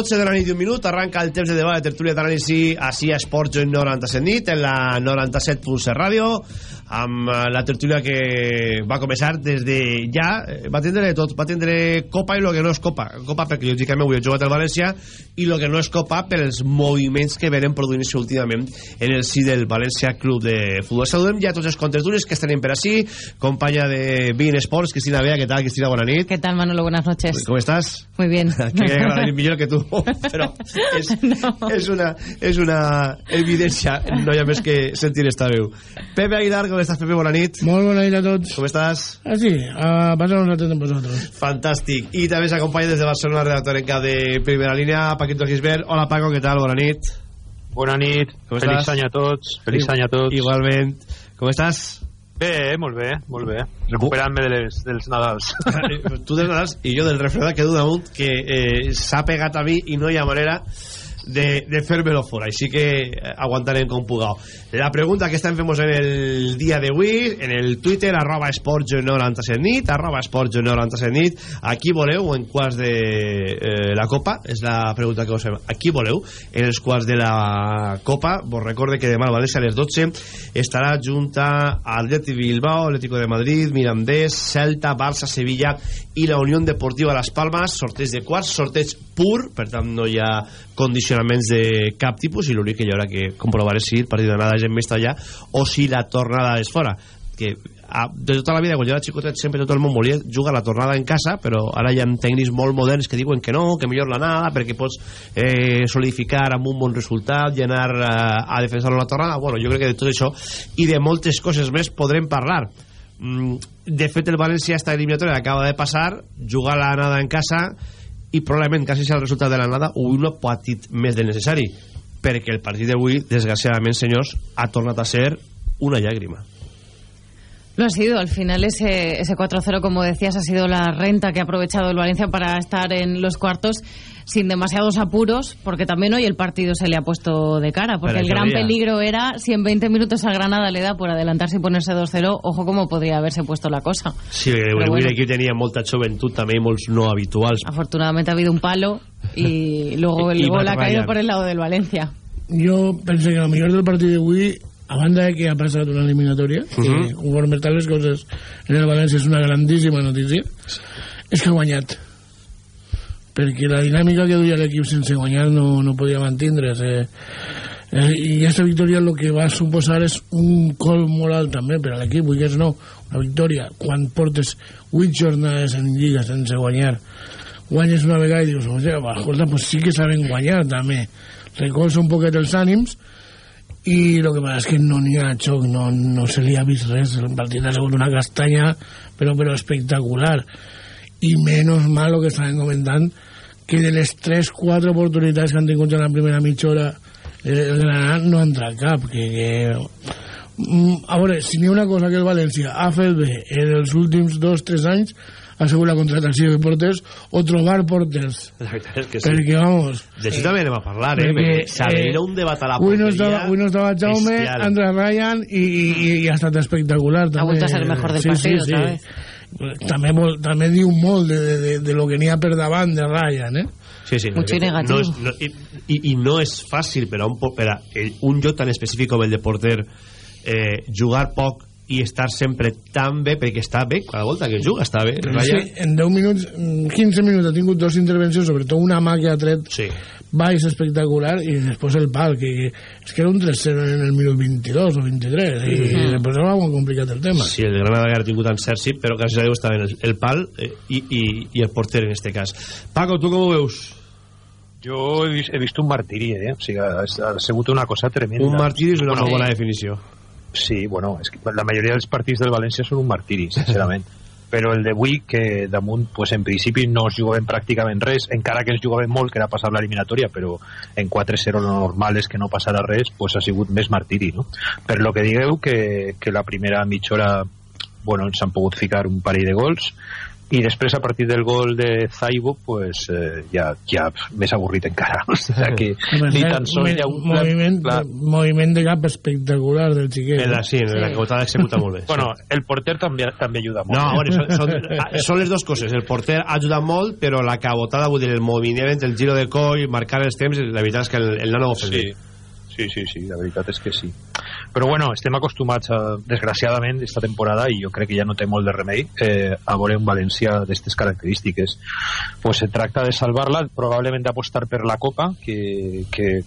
12 de la nit i un minut arranca el temps de debat de tertúlia d'anàlisi així a Esports 97 nit en la 97.7 ràdio amb eh, la tertúlia que va començar des de ja eh, va tindre tot, va tindre Copa i el que no és Copa Copa perquè lògicament avui he jugat al València i el que no és Copa per els moviments que venen produint-se últimament en el si del València Club de Futbol saludem ja tots els contertulis que estan per així companya de Bein Sports, Cristina Bea, què tal Cristina, bona nit ¿Qué tal Manolo? Buenas noches. ¿Cómo estás? Muy bien. (laughs) que (laughs) agradaria millor que tu (laughs) però és, no. és, una, és una evidència no hi ha més que sentir esta veu Pepe Aguilar, com estàs Pepe? Bona nit. Molt bona nit a tots. Com estàs? Ah, sí, a passar un ratet amb vosaltres. Fantàstic. I també s'acompanya des de Barcelona redactor en cap de Primera Línia Paquito Gisbert. Hola Paco, què tal? Bona nit. Bona nit, Com feliç estàs? any a tots. Feliç any a tots. Igualment. Com estàs? Bé, molt bé, molt bé. Recuperant-me de les, dels Nadals. (laughs) Tu dels Nadals i jo del refredat que du damunt que eh, s'ha pegat a mi i no hi ha manera de, de fer-me-lo fora així que eh, aguantarem com pugau la pregunta que estem fent en el dia d'avui en el Twitter arroba esports 97 nit arroba esports 97 nit a qui voleu en quarts de eh, la Copa és la pregunta que us fem. A qui voleu en els quarts de la Copa vos recorde que demà al València a les 12 estarà junta Atleti Bilbao Atlético de Madrid, Mirandés Celta, Barça, Sevilla i la Unió Deportiva Las Palmas. Sorteig de quarts, sorteig pur per tant no hi ha condicionaments de cap tipus i l'únic que hi haurà que comprovar és si el partit d'anada és en allà o si la tornada és fora que a, de tota la vida quan jo era xicotet sempre tot el món volia jugar la tornada en casa però ara hi ha tècnics molt moderns que diuen que no, que millor l'anada perquè pots eh, solidificar amb un bon resultat i anar a, a defensar la tornada. Bueno, jo crec que de tot això i de moltes coses més podrem parlar. Mm, de fet el València esta eliminatòria acaba de passar jugar l'anada en casa i probablement quasi sigui el resultat de l'anada ho un patit més del necessari perquè el partit d'avui desgraciadament senyors ha tornat a ser una llàgrima. Lo ha sido, al final ese, ese 4-0, como decías, ha sido la renta que ha aprovechado el Valencia para estar en los cuartos sin demasiados apuros, porque también hoy el partido se le ha puesto de cara, porque Pero el gran todavía. peligro era si en 20 minutos a Granada le da por adelantarse y ponerse 2-0, ojo cómo podría haberse puesto la cosa. Sí, Però avui bueno. l'equip tenia molta joventut també i molts no habituals Afortunadamente ha habido un palo y (laughs) luego el gol ha caído por el lado del Valencia. Jo penso que el millor del partit d'avui a banda de que ha passat una eliminatòria que Mhm. conforme estan les coses en el València és una grandíssima notícia és que ha guanyat perquè la dinàmica que duia l'equip sense guanyar no, no podia mantindre's eh, eh, i aquesta victòria el que va suposar és un col moral també per a l'equip, vull que no una victòria. Quan portes 8 jornades en lliga sense guanyar guanyes una vegada i dius, "Oye, va, escolta, pues sí que saben guanyar també. Recolza un poquet els ànims i el que passa és que no n'hi ha xoc no, no se li ha vist res. El partit ha sigut una castanya però, però espectacular i menys mal el que estaven comentant que de les 3-4 oportunitats que han tingut en la primera mitja hora eh, el Granat no ha entrat cap que, que... Mm, a veure, si n'hi ha una cosa que el València ha fet bé en els últims 2-3 anys ha sigut la contratació de porters o trobar porters la veritat és que sí perquè vamos d'això també anem a parlar eh? perquè s'abriria un debat a la avui no porteria estava, avui no estava Jaume. Andrés Ryan i, i, i, i ha estat espectacular també. vuelto a ser el mejor del partido otra vez. També, vol, també diu molt de, de, de, de lo que n'hi ha per davant de Ryan, eh? Sí, sí. Mucho negativo. No és, no, i, i, I no és fàcil per a un, per a un joc tan específic com el de porter eh, jugar poc i estar sempre tan bé, perquè està bé, cada volta que juga està bé. Ryan. sí, en 10 minuts, mm, 15 minuts ha tingut dos intervencions, sobretot una mà que ha tret sí. Baix espectacular i després el pal, que és que era un 3-0 en el minut 22 o 23 i Mhm. després era molt complicat el tema. Sí, el Granada ha tingut encert, sí, però gràcies a Déu estava en el, el pal eh, i, i, i el porter en este cas. Paco, tu com ho veus? Jo he vist, he vist un martiri, eh? O sigui, ha, ha sigut una cosa tremenda. Un martiri és una Bueno, bona definició. Sí, bueno, és que la majoria dels partits del València són un martiri, sincerament. (laughs) Però el d'avui, que damunt, pues, en principi no es jugaven pràcticament res, encara que es jugaven molt, que era passar l'eliminatòria, però en 4-0 lo normal és que no passarà res, pues ha sigut més martiri, no? Per lo que digueu, que, que la primera mitja hora bueno, ens han pogut ficar un parell de gols, i després a partir del gol de Zaibo pues eh, ja, ja més avorrit encara (laughs) o sigui que ni tan sols hi ha un moviment, clar, moviment de cap espectacular del xiquet. En la, sí, en la cabotada executa molt bé. (laughs) bueno, el porter també, també ajuda molt No, eh? bueno, són, són, (laughs) ah, són les dues coses. El porter ha ajudat molt, però la cabotada, vull dir, el moviment, el giro de coll, marcar els temps, la veritat és que el, el nano ho fa Sí. Sí, sí, sí, la veritat és que sí. Però bueno, estem acostumats, a, desgraciadament, esta temporada, i jo crec que ja no té molt de remei, eh, a veure un València d'aquestes característiques. Pues se tracta de salvar-la, probablement d'apostar per la Copa, que, que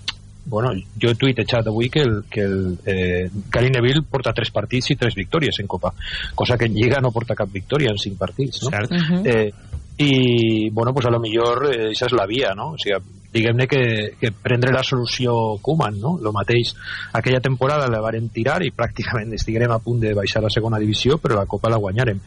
bueno, jo he tuitejat avui que el, que el eh, Gary Neville porta tres partits i tres victòries en Copa, cosa que en Lliga no porta cap victòria en cinc partits, no? Cert. Mhm. eh, i bueno, pues a lo millor eh, això és la via no? o sigui, diguem-ne que, que prendre la solució Koeman, no? Lo mateix aquella temporada la varen tirar i pràcticament estiguem a punt de baixar a segona divisió però la Copa la guanyarem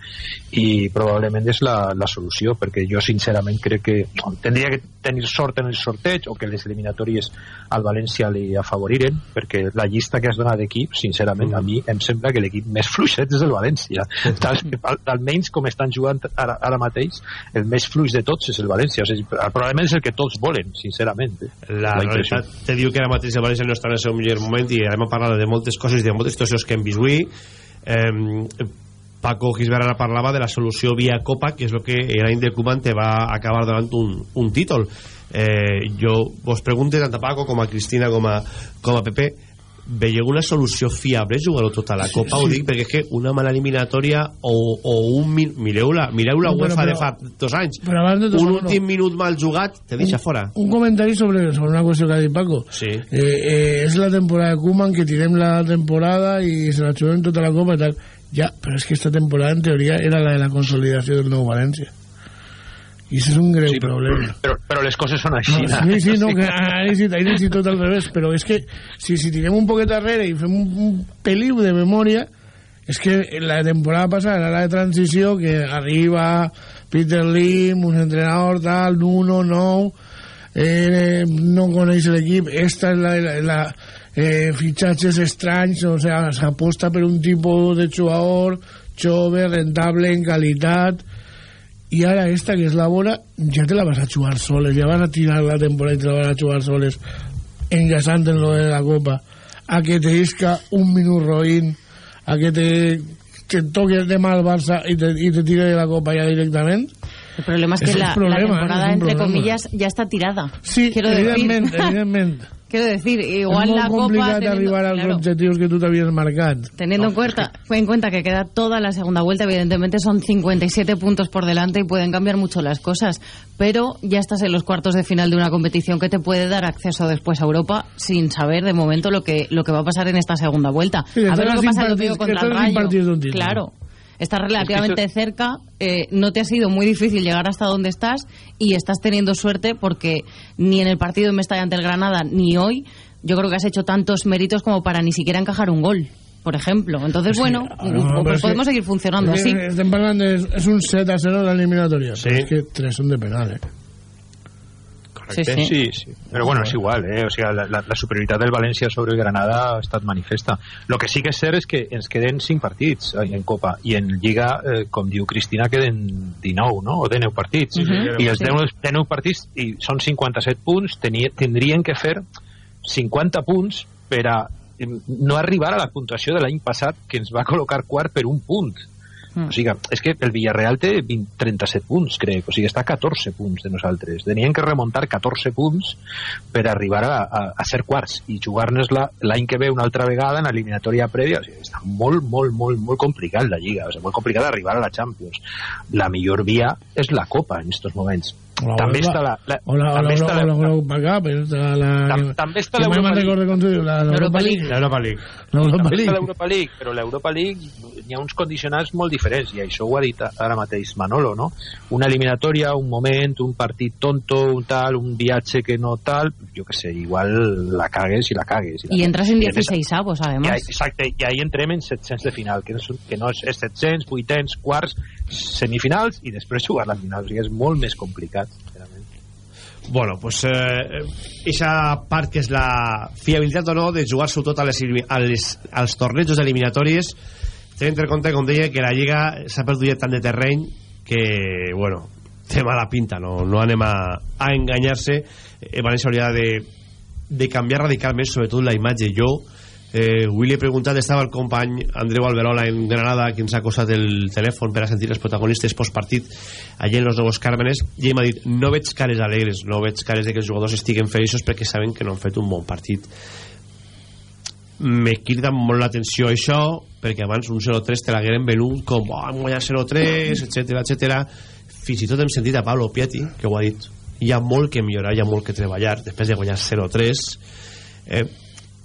i probablement és la, la solució perquè jo sincerament crec que tindria que tenir sort en el sorteig o que les eliminatòries al València li afavoriren perquè la llista que has donat d'equips sincerament a mi em sembla que l'equip més fluixet és el València Tal, almenys com estan jugant ara, ara mateix el més fluix de tots és el València. O sigui, probablement és el que tots volen sincerament. Eh? La, la realitat te diu que ara mateix el València no està en el seu millor moment i hem parlat de moltes coses i de moltes situacions que hem vist avui. Eh, Paco Gisbert ara parlava de la solució via Copa que és el que l'any de Koeman te va acabar donant un, un títol. Eh, jo vos pregunto tant a Paco com a Cristina com a, com a Pepe veieu una solució fiable jugar-ho tota la Copa, ho dic perquè és que una mala eliminatòria o, o un mireu la, mireu la No, però- UEFA de fa dos anys però abans de tot, un no. últim minut mal jugat te deixa fora Un comentari sobre, sobre una qüestió que ha dit Paco. sí. Eh, eh, és la temporada de Koeman que tirem la temporada i se la juguem tota la copa i tal. Ja, però és que esta temporada en teoria era la de la consolidació del nou València. I això és un greu sí, problema. però, però les coses són així No, sí, sí, no, que ahí sí, ahí sí tot al revés, però és que si, si tirem un poquet darrere i fem un, un peliu de memòria, és que la temporada passada era la de transició que arriba Peter Lim, un entrenador tal, Nuno, nou, eh, no coneix l'equip, esta és la, la, la eh, fitxatges estranys, o sea, s'aposta per un tipus de jugador jove, rentable, en qualitat, i ara esta que és la bona ja te la vas a jugar soles ja vas a tirar la temporada i te la vas a jugar soles engasant en lo de la copa a que te isca un minut roïn a que te, te toque de mal Barça i te, i te tire de la copa ja directament El problema es que Es la, problema, la ¿eh? temporada, Es entre problema. comillas, ya está tirada. sí, quiero evidentment, decir, evidentment (laughs) quiero decir, igual la Copa... complicat teniendo- arribar als claro, objectius que tu t'havies marcat Teniendo en, cuenta, en cuenta que queda toda la segunda vuelta, evidentemente son 57 puntos por delante y pueden cambiar mucho las cosas, pero ya estás en los cuartos de final de una competición que te puede dar acceso después a Europa sin saber de momento lo que lo que va a pasar en esta segunda vuelta. Sí, a ver lo que pasa el domingo contra el Rayo. partidos de. Estás relativamente cerca, eh, no te ha sido muy difícil llegar hasta donde estás y estás teniendo suerte porque ni en el partido de Mestalla ante el Granada ni hoy yo creo que has hecho tantos méritos como para ni siquiera encajar un gol, por ejemplo. Entonces, Sí, bueno, no, pues podemos que- seguir funcionando así. parlant de, és un 7 a 0 l'eliminatòria sí. és que 3 són de penal eh? Sí, sí. sí, sí. Però bueno, és igual, eh? O sigui, la, la, la superioritat del València sobre el Granada ha estat manifesta. Lo que sí que és cert és que ens queden 5 partits en Copa i en Lliga, eh, com diu Cristina, queden 19, no? O 19 partits. Mhm. I els Sí. 19, 19 partits i són 57 punts, tenia, tindrien que fer 50 punts per a no arribar a la puntuació de l'any passat que ens va col·locar quart per un punt Mm. O sigui, és que el Villarreal té 20, 37 punts, crec. O sigui, està a 14 punts de nosaltres. Tenien que remuntar 14 punts per arribar a, a, a ser quarts i jugar-nos l'any que ve una altra vegada en eliminatòria prèvia. O sigui, està molt, molt, molt, molt complicat la Lliga. O sigui, molt complicat arribar a la Champions. La millor via és la Copa en aquests moments Hola, també hola, està la, la hola, també hola, està la, hola, hola, acá, pero está la, tam, també està l'Europa League com la, Europa League. L'Europa League. L'Europa també està League. l'Europa League, però l'Europa League hi ha uns condicionants molt diferents i això ho ha dit ara mateix Manolo, no? Una eliminatòria, un moment, un partit tonto, un tal, un viatge que no tal, jo que sé, igual la cagues i la cagues. Y la entras en I a més, 16 avos, i, además. exacte, i ahí entrem en 700 de final, que no és, que no és, és 700, 800, quarts, semifinals i després jugar la final, o sigui, és molt més complicat. Bueno, pues eh, esa part que és la fiabilitat o no de jugar sobretot a les, a les, als tornejos eliminatòries tenint en compte, com deia, que la Lliga s'ha perdut tant de terreny que, bueno, té mala pinta, no, no anem a, a enganyar-se. Eh, València hauria de, de canviar radicalment, sobretot la imatge. Jo, eh, avui li he preguntat, estava el company Andreu Alberola en Granada, qui ens ha acostat el telèfon per a sentir els protagonistes postpartit allà en los Nuevos Cármenes, i ell m'ha dit, no veig cares alegres, no veig cares de que els jugadors estiguen feliços perquè saben que no han fet un bon partit. Me crida molt l'atenció això perquè abans un 0-3 te l'hagueren venut com oh, hem guanyat 0-3 etc etc fins i tot hem sentit a Pablo Piatti que ho ha dit hi ha molt que millorar, hi ha molt que treballar després de guanyar 0-3 eh,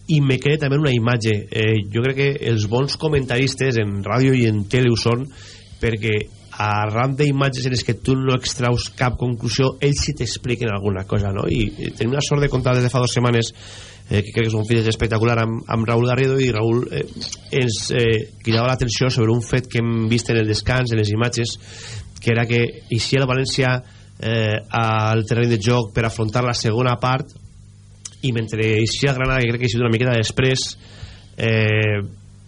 i me queda també una imatge eh, jo crec que els bons comentaristes en ràdio i en tele ho són perquè arran d'imatges en les que tu no extraus cap conclusió ells sí t'expliquen alguna cosa no? i eh, tenim la sort de comptar des de fa dues setmanes eh, que crec que és un fitxatge espectacular amb, amb Raúl Garrido i Raúl eh, ens eh, cridava l'atenció sobre un fet que hem vist en el descans, en les imatges que era que eixia el València eh, al terreny de joc per afrontar la segona part i mentre eixia Granada que crec que ha sigut una miqueta després eh,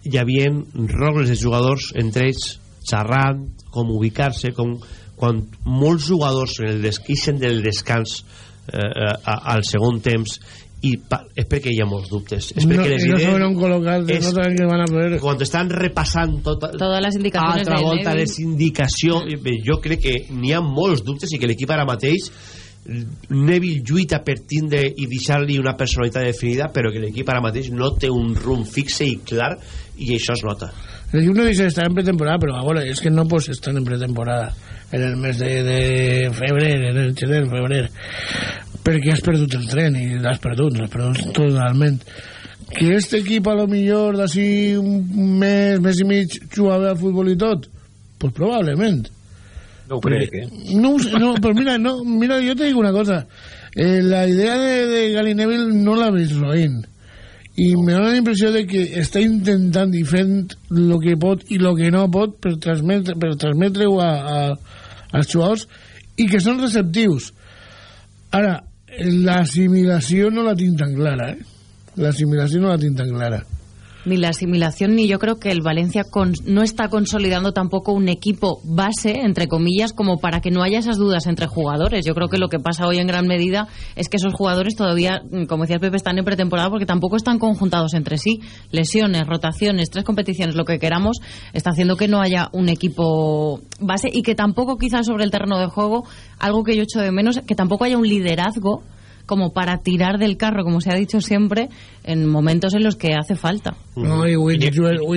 hi havia robles de jugadors entre ells xerrant com ubicar-se com quan molts jugadors en el des ixen del descans eh, eh, al segon temps i pa, és perquè hi ha molts dubtes és No, perquè les y no idees saben on colocar-se, no saben què van a fer. quan estan repassant tot, Todas las indicaciones altra volta les indicacions jo crec que n'hi ha molts dubtes i que l'equip ara mateix Neville lluita per tindre i deixar-li una personalitat definida però que l'equip ara mateix no té un rumb fixe i clar i això es nota L'equip no deixa d'estar en pretemporada, però a veure, és que no pots estar en pretemporada en el mes de, de febrer, en el gener, febrer, perquè has perdut el tren i l'has perdut, l'has perdut totalment. Que este equip a lo millor d'ací un mes, mes i mig jugava al futbol i tot? Pues probablement. No crec, eh? No, no, però mira, no, mira, yo te digo una cosa. Eh, la idea de, de Gary Neville no la veig roïn. I me dona la impressió de que està intentant i fent el que pot i el que no pot per transmetre, per transmetre-ho a, a, als jugadors i que són receptius. Ara, l'assimilació no la tinc tan clara, eh? L'assimilació no la tinc tan clara. Ni la asimilación, ni yo creo que el Valencia con- no está consolidando tampoco un equipo base, entre comillas, como para que no haya esas dudas entre jugadores. Yo creo que lo que pasa hoy en gran medida es que esos jugadores todavía, mm, como decía Pepe, están en pretemporada porque tampoco están conjuntados entre sí. Lesiones, rotaciones, tres competiciones, lo que queramos, está haciendo que no haya un equipo base y que tampoco quizás sobre el terreno de juego, algo que yo echo de menos, que tampoco haya un liderazgo como para tirar del carro, como se ha dicho siempre, en momentos en los que hace falta. No, avui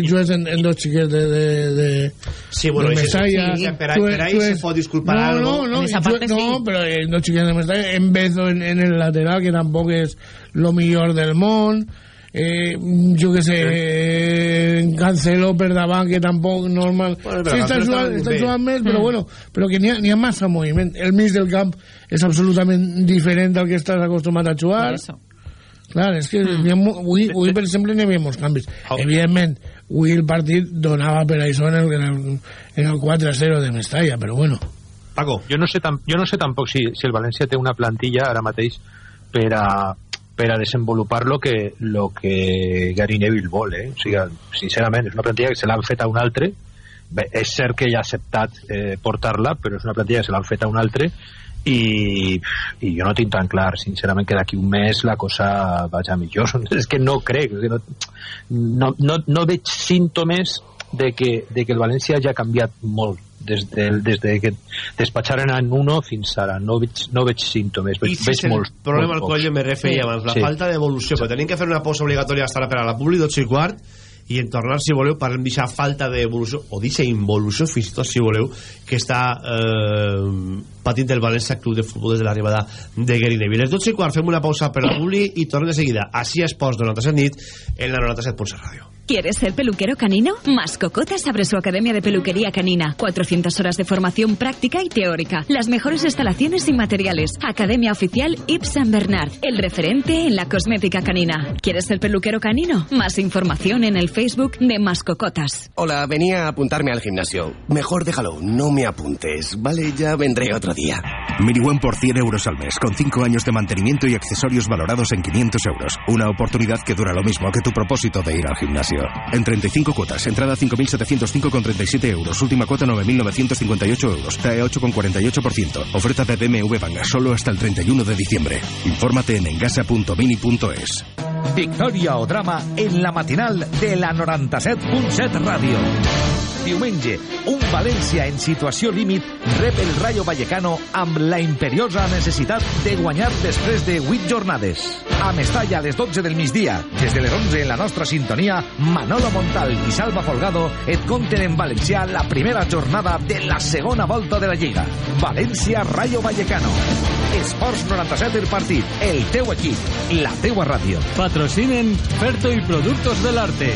jugues en, en dos xiquets de, de, de, Sí, bueno, de Mestalla. sí, per a- Tu- per ahí tu se es- pot disculpar no, algo. No, no, En esa parte no, sí. però en dos xiquets de Mestalla, en Bezo en, en el lateral, que tampoc és lo millor del món, eh, jo que sé, eh, Cancelo per davant, que tampoc normal... Bueno, sí, està jugant, està jugant més, però bueno, però que n'hi ha, ha massa moviment. El mig del camp és absolutament diferent al que estàs acostumat a jugar. Clar, és que n'hi ha, mo- avui, avui, per exemple, n'hi havia molts canvis. Evidentment, avui el partit donava per això en el, en el, en el 4-0 de Mestalla, però bueno. Paco. Jo no sé, tam jo no sé tampoc si, si el València té una plantilla ara mateix per a, per a desenvolupar lo que, lo que Gary Neville vol, eh? O sigui, sincerament, és una plantilla que se l'han fet a un altre, Bé, és cert que ell ha acceptat eh, portar-la, però és una plantilla que se l'han fet a un altre i, i jo no tinc tan clar sincerament que d'aquí un mes la cosa vaja millor és que no crec que no, no, no, no veig símptomes de que, de que el València ja ha canviat molt des de, des de que despatxaren en uno fins ara no veig, no veig símptomes veig, I si veig el molts, problema al molts qual jo me referia Sí. abans la Sí. falta d'evolució que tenim que fer una pausa obligatòria hasta ara per a la publi 12 i quart i en tornar si voleu parlem d'aquesta falta d'evolució o d'aquesta involució fins i tot si voleu que està eh, patint el València Club de Futbol des de l'arribada de Gary Neville les 12 i quart fem una pausa per a publi i tornem de seguida així a Esports 97 nit en la 97.7 Ràdio ¿Quieres ser peluquero canino? Mascocotas abre su academia de peluquería canina. 400 horas de formación práctica y teórica. Las mejores instalaciones y materiales. Academia oficial Yves Saint Bernard. El referente en la cosmética canina. ¿Quieres ser peluquero canino? Más información en el Facebook de Mascocotas. Hola, venía a apuntarme al gimnasio. Mejor déjalo, no me apuntes. Vale, ya vendré otro día. Miniwan por 100 euros al mes, con 5 años de mantenimiento y accesorios valorados en 500 euros. Una oportunidad que dura lo mismo que tu propósito de ir al gimnasio. En 35 cuotas, entrada 5.705,37 euros, última cuota 9.958 euros, TAE 8,48%. Oferta de BMW Bank, solo hasta el 31 de diciembre. Infórmate en engasa.mini.es. Victòria o drama en la matinal de la 97.7 Ràdio. Diumenge, un València en situació límit rep el Rayo Vallecano amb la imperiosa necessitat de guanyar després de 8 jornades. A Mestalla a les 12 del migdia, des de les 11 en la nostra sintonia, Manolo Montal i Salva Folgado et conten en valencià la primera jornada de la segona volta de la Lliga. València-Rayo Vallecano. Esports 97 el partit, el teu equip, la teua ràdio. Patrocinen Ferto y Productos del Arte.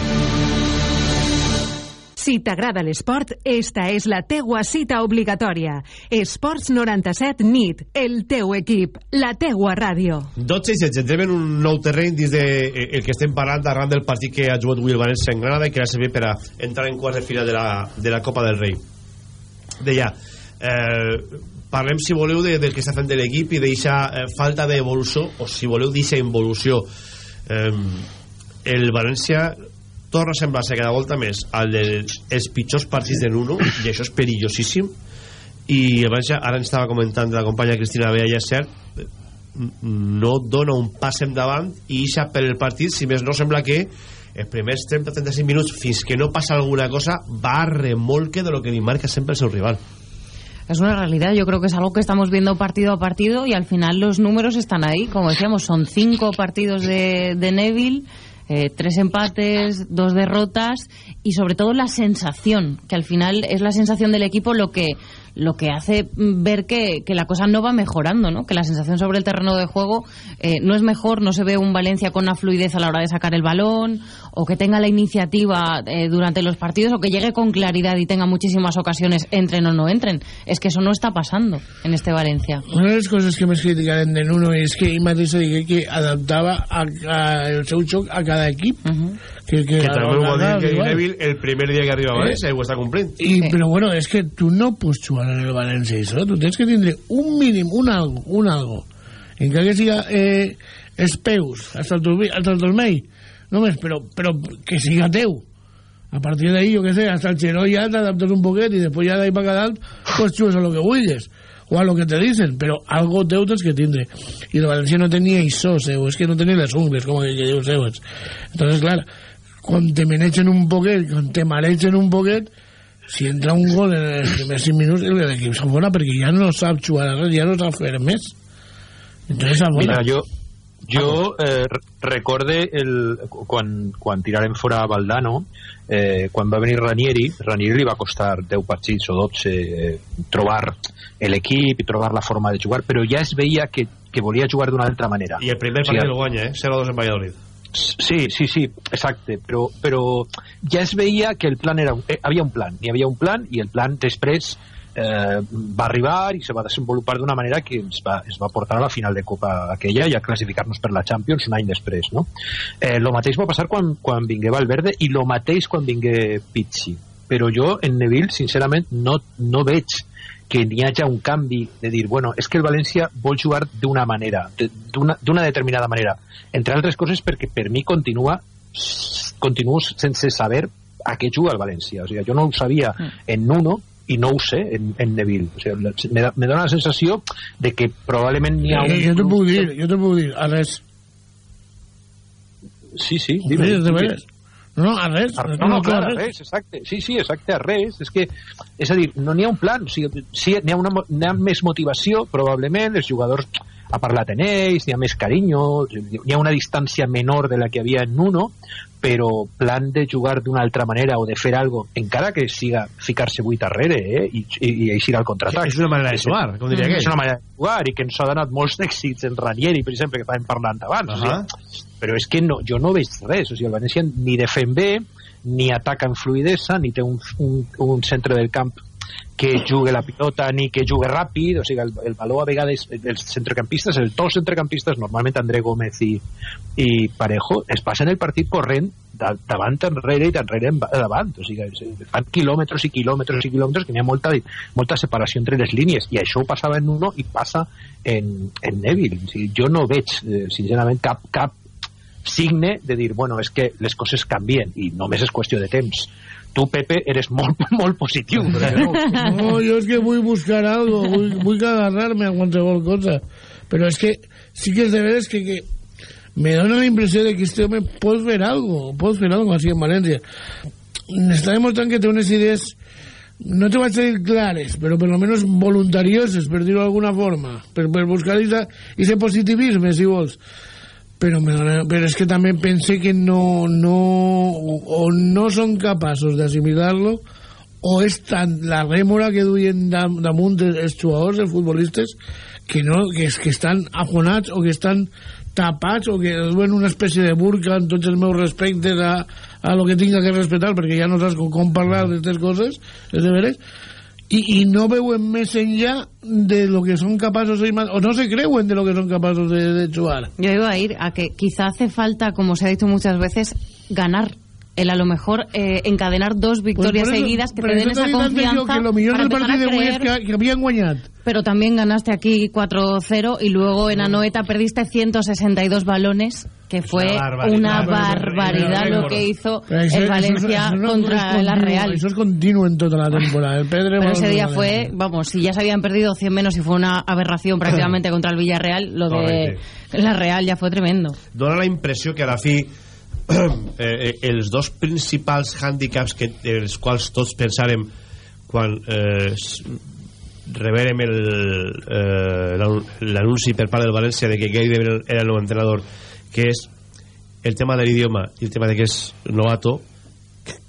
Si t'agrada l'esport, esta és la teua cita obligatòria. Esports 97 NIT, el teu equip, la teua ràdio. 12 i 16, entrem en un nou terreny dins de, eh, el que estem parlant arran del partit que ha jugat avui el en Granada i que ha servit per a entrar en quarts de final de la, de la Copa del Rei deia eh, parlem si voleu de, del que està fent de l'equip i d'eixa eh, falta d'evolució o si voleu d'eixa involució eh, el València torna a semblar-se cada volta més al dels pitjors partits de Nuno i això és perillosíssim i el València, ara ens estava comentant la companya Cristina Bea i és cert no dona un pas endavant i ixa per el partit, si més no sembla que els primers 30-35 minuts fins que no passa alguna cosa va a remolque de lo que li marca sempre el seu rival Es una realidad, yo creo que es algo que estamos viendo partido a partido y al final los números están ahí. Como decíamos, son cinco partidos de, de Neville, eh, tres empates, dos derrotas y sobre todo la sensación, que al final es la sensación del equipo lo que lo que hace ver que, que la cosa no va mejorando, ¿no? que la sensación sobre el terreno de juego eh, no es mejor, no se ve un Valencia con una fluidez a la hora de sacar el balón o que tenga la iniciativa eh, durante los partidos o que llegue con claridad y tenga muchísimas ocasiones, entren o no entren. Es que eso no está pasando en este Valencia. Una de les coses que més criticaren de Nuno és que ell mateix digué que adaptava a, a, el seu joc a cada equip. Uh -huh. que, que, que també ho va dir que igual. Neville el primer dia que arriba a València eh? i ho està complint I, Però bueno, és que tu no pots jugar en el València i això, tu tens que tindre un mínim, un algo, un algo. Encara que siga eh, els peus, hasta el, hasta el turmell, només, però, però que siga teu. A partir d'ahí, jo que sé, hasta el xeró ja t'adaptes un poquet i després ja d'ahí para dalt, pues xues a lo que vulguis o a lo que te dicen, però algo teu tens que tindre. I el València no tenia això seu, és que no tenia les ungles, com que diu seues. Entonces, clar, quan te menegen un poquet, quan te maregen un poquet, si entra un gol en els primers 5 minuts, l'equip s'afona perquè ja no sap jugar a res, ja no sap fer més. Entonces s'afona. Mira, jo, jo eh, recorde el, quan, quan tiraren fora a Valdano eh, quan va venir Ranieri Ranieri li va costar 10 partits o 12 eh, trobar l'equip i trobar la forma de jugar però ja es veia que, que volia jugar d'una altra manera i el primer partit o sigui, el guanya, eh? 0-2 en Valladolid Sí, sí, sí, exacte, però, però ja es veia que el plan era... Eh, havia un plan, hi havia un plan i el plan després eh, va arribar i se va desenvolupar d'una manera que ens va, es va portar a la final de Copa aquella i a classificar-nos per la Champions un any després, no? Eh, lo mateix va passar quan, quan vingué Valverde i lo mateix quan vingué Pizzi. Però jo, en Neville, sincerament, no, no veig que n'hi hagi un canvi de dir, bueno, és que el València vol jugar d'una manera, d'una determinada manera. Entre altres coses perquè per mi continua continuo sense saber a què juga el València. O sigui, jo no ho sabia en Nuno i no ho sé en, en Neville. O sigui, me, me dona la sensació de que probablement n'hi ha un... Eh, jo te puc dir, jo te puc dir, a res. Sí, sí, dime. Sí. No, a res. A, no, no, clar, a res, exacte. Sí, sí, exacte, a res. És que, és a dir, no n'hi ha un plan. O sigui, sí, n'hi ha, una, n'hi ha més motivació, probablement, els jugadors ha parlat en ells, n'hi ha més carinyo, hi ha una distància menor de la que havia en Nuno, però plan de jugar d'una altra manera o de fer algo, encara que siga ficar-se buit darrere eh, i, i, i eixir al contraatac. És una manera de jugar, com diria aquell. És una manera de jugar i que ens ha donat molts èxits en Ranieri, per exemple, que estàvem parlant abans. Uh -huh. o sigui, però és que no, jo no veig res. O sigui, el València ni defèn bé, ni ataca amb fluidesa, ni té un, un, un centre del camp que jugue la pilota ni que jugue ràpid, o sigui, el, el valor a vegades, els centrecampistes, els dos centrecampistes, normalment André Gómez i, i Parejo, es passen el partit corrent davant enrere i d'enrere davant, o sigui, fan quilòmetres i quilòmetres i quilòmetres que n'hi ha molta, molta separació entre les línies, i això passava en uno i passa en, en Neville. O sigui, jo no veig, eh, sincerament, cap, cap signe de dir, bueno, és que les coses canvien i només és qüestió de temps tu, Pepe, eres molt, (laughs) molt positiu. No, no, jo és que vull buscar algo, vull, vull agarrar-me a qualsevol cosa. Però és que sí que és de veres que, que me dona la impressió de que este home pot fer algo, pot fer algo així en València. Està demostrant que té unes idees no te vaig a dir clares, però per lo menos voluntarioses, per dir-ho d'alguna forma, per, per buscar aquest positivisme, si vols però, però és que també pense que no, no o no són capaços d'assimilar-lo o és tant la rèmora que duien damunt els jugadors, els futbolistes que, no, que, és, que estan afonats o que estan tapats o que duen una espècie de burca en tots els meus respectes a, a lo que tinga que respetar perquè ja no saps com, parlar d'aquestes coses és de veres i, i no veuen més enllà de lo que son capaces de o no se creuen de lo que son capaces de, de jugar. Yo iba a ir a que quizá hace falta, como se ha dicho muchas veces, ganar el a lo mejor eh, encadenar dos victorias pues eso, seguidas que te den esa confianza que lo millor del partido de que, que guanyat pero también ganaste aquí 4-0 y luego en Anoeta perdiste 162 balones que fue una barbaridad, una barbaridad. lo que hizo el Valencia eso, eso, contra la Real. eso es continuo en toda la temporada. El Pedre pero ese día fue vamos si ya se habían perdido 100 menos y fue una aberración prácticamente (laughs) contra el Villarreal lo de la Real ja fue tremendo. Dona la impressió que a la fi (clears throat) Eh, eh, els dos principals hàndicaps que, els quals tots pensàrem quan eh, reverem eh, l'anunci per part del València de que Gary Devil era el nou entrenador que és el tema de l'idioma i el tema de que és novato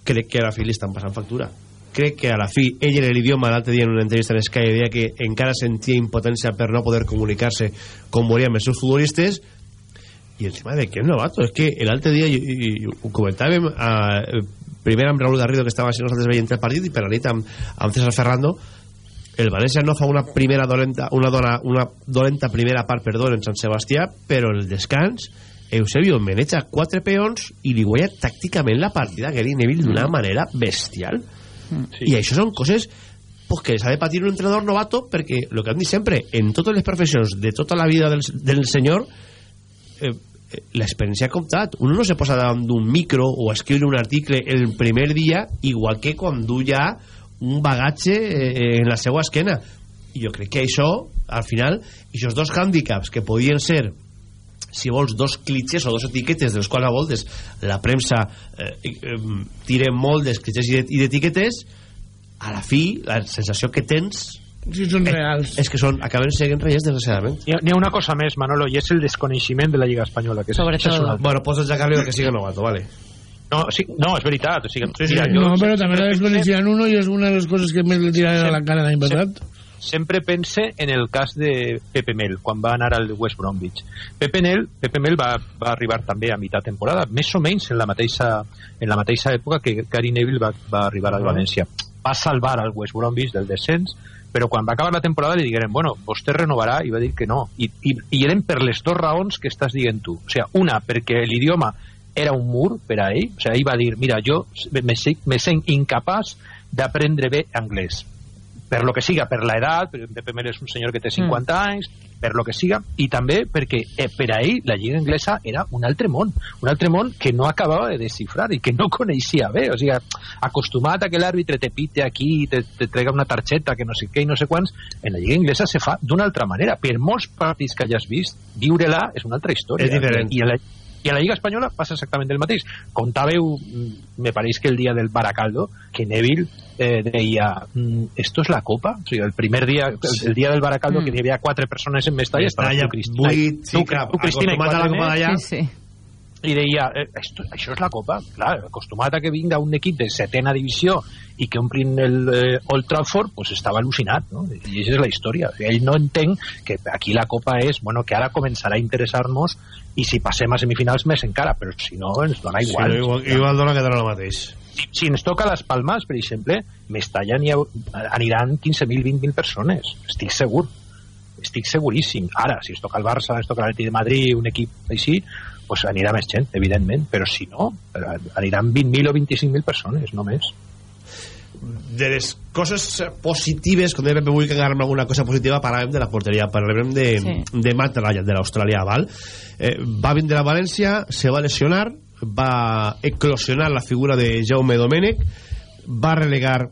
crec que a la fi li estan passant factura. Crec que a la fi ell en l'idioma l'altre dia en una entrevista en Sky deia que encara sentia impotència per no poder comunicar-se com volien els seus futbolistes i el tema de que és novato. És que l'altre dia i, i ho comentàvem a, eh, primer amb Raúl Garrido que estava així nosaltres veient el partit i per la nit amb, amb César Ferrando el València no fa una primera dolenta una, dona, una dolenta primera part perdó en Sant Sebastià però el descans Eusebio meneja quatre peons i li guanya tàcticament la partida a Gary Neville d'una mm. manera bestial sí. i això són coses pues, que s'ha de patir un entrenador novato perquè el que han dit sempre en totes les professions de tota la vida del, del senyor eh, l'experiència ha comptat uno no se posa davant d'un micro o escriure un article el primer dia igual que quan du ja un bagatge eh, en la seva esquena i jo crec que això al final, aquests dos hàndicaps que podien ser si vols, dos clitxers o dos etiquetes dels quals a voltes la premsa eh, eh, tira molt dels clitxers i d'etiquetes a la fi, la sensació que tens si són reals. És, és que són, acaben sent reals, desgraciadament. N'hi ha una cosa més, Manolo, i és el desconeixement de la Lliga Espanyola. Que és, Sobre tot. Bueno, pots ja Garrido que siga novato, vale. No, sí, no, és veritat. O sigui, sí, sí, mira, jo, no, però també la desconeixien uno i és una de les coses que més li tiraven a la cara l'any passat. Sempre pense en el cas de Pepe Mel, quan va anar al West Bromwich. Pepe Mel, Pepe Mel va, va arribar també a mitjà temporada, més o menys en la mateixa, en la mateixa època que Gary Neville va, va arribar al València. Va salvar al West Bromwich del descens, però quan va acabar la temporada li digueren, bueno, vostè renovarà, i va dir que no. I, i, i eren per les dues raons que estàs dient tu. O sigui, una, perquè l'idioma era un mur per a ell, o sigui, ell va dir, mira, jo me, me sent incapaç d'aprendre bé anglès per lo que siga, per l'edat, Pepe Mel és un senyor que té 50 mm. anys, per lo que siga, i també perquè eh, per a ell la lliga anglesa era un altre món, un altre món que no acabava de descifrar i que no (laughs) coneixia bé, o sigui, acostumat a que l'àrbitre te pite aquí, te, te trega una targeta, que no sé què i no sé quants, en la lliga anglesa se fa d'una altra manera. Per molts partits que hayas vist, viure-la és una altra història. És diferent. I, i, la, I a la Lliga Espanyola passa exactament el mateix. Contàveu, mm, me pareix que el dia del Baracaldo, que Neville eh, deia, mm, esto es la copa? O sigui, el primer dia, el, el dia del Baracaldo, mm. que hi havia quatre persones en Mestalla, estava tu, Cristina. Vuit, sí, tu, tu, Cristina, i quatre Copa més. Sí, sí. I deia, eh, esto, això és la Copa clar, acostumat a que vinga un equip de setena divisió i que omplin el eh, Old Trafford, pues estava al·lucinat no? i aquesta és la història ell no entén que aquí la Copa és bueno, que ara començarà a interessar-nos i si passem a semifinals més encara però si no ens dona igual Sí, igual, igual dona que dona el mateix. si, si ens toca les Palmes, per exemple, Mestalla n'hi aniran 15.000, 20.000 persones, estic segur estic seguríssim. Ara, si es toca el Barça, es toca l'Atleti de Madrid, un equip així, pues anirà més gent, evidentment, però si no, eh, aniran 20.000 o 25.000 persones, només. de les coses positives, com deia Pepe Bull, que agarrem alguna cosa positiva, parlàvem de la porteria, parlàvem de, Sí. de Matt Ryan, de l'Australià, val? Eh, va vindre a València, se va lesionar, va eclosionar la figura de Jaume Domènech, va relegar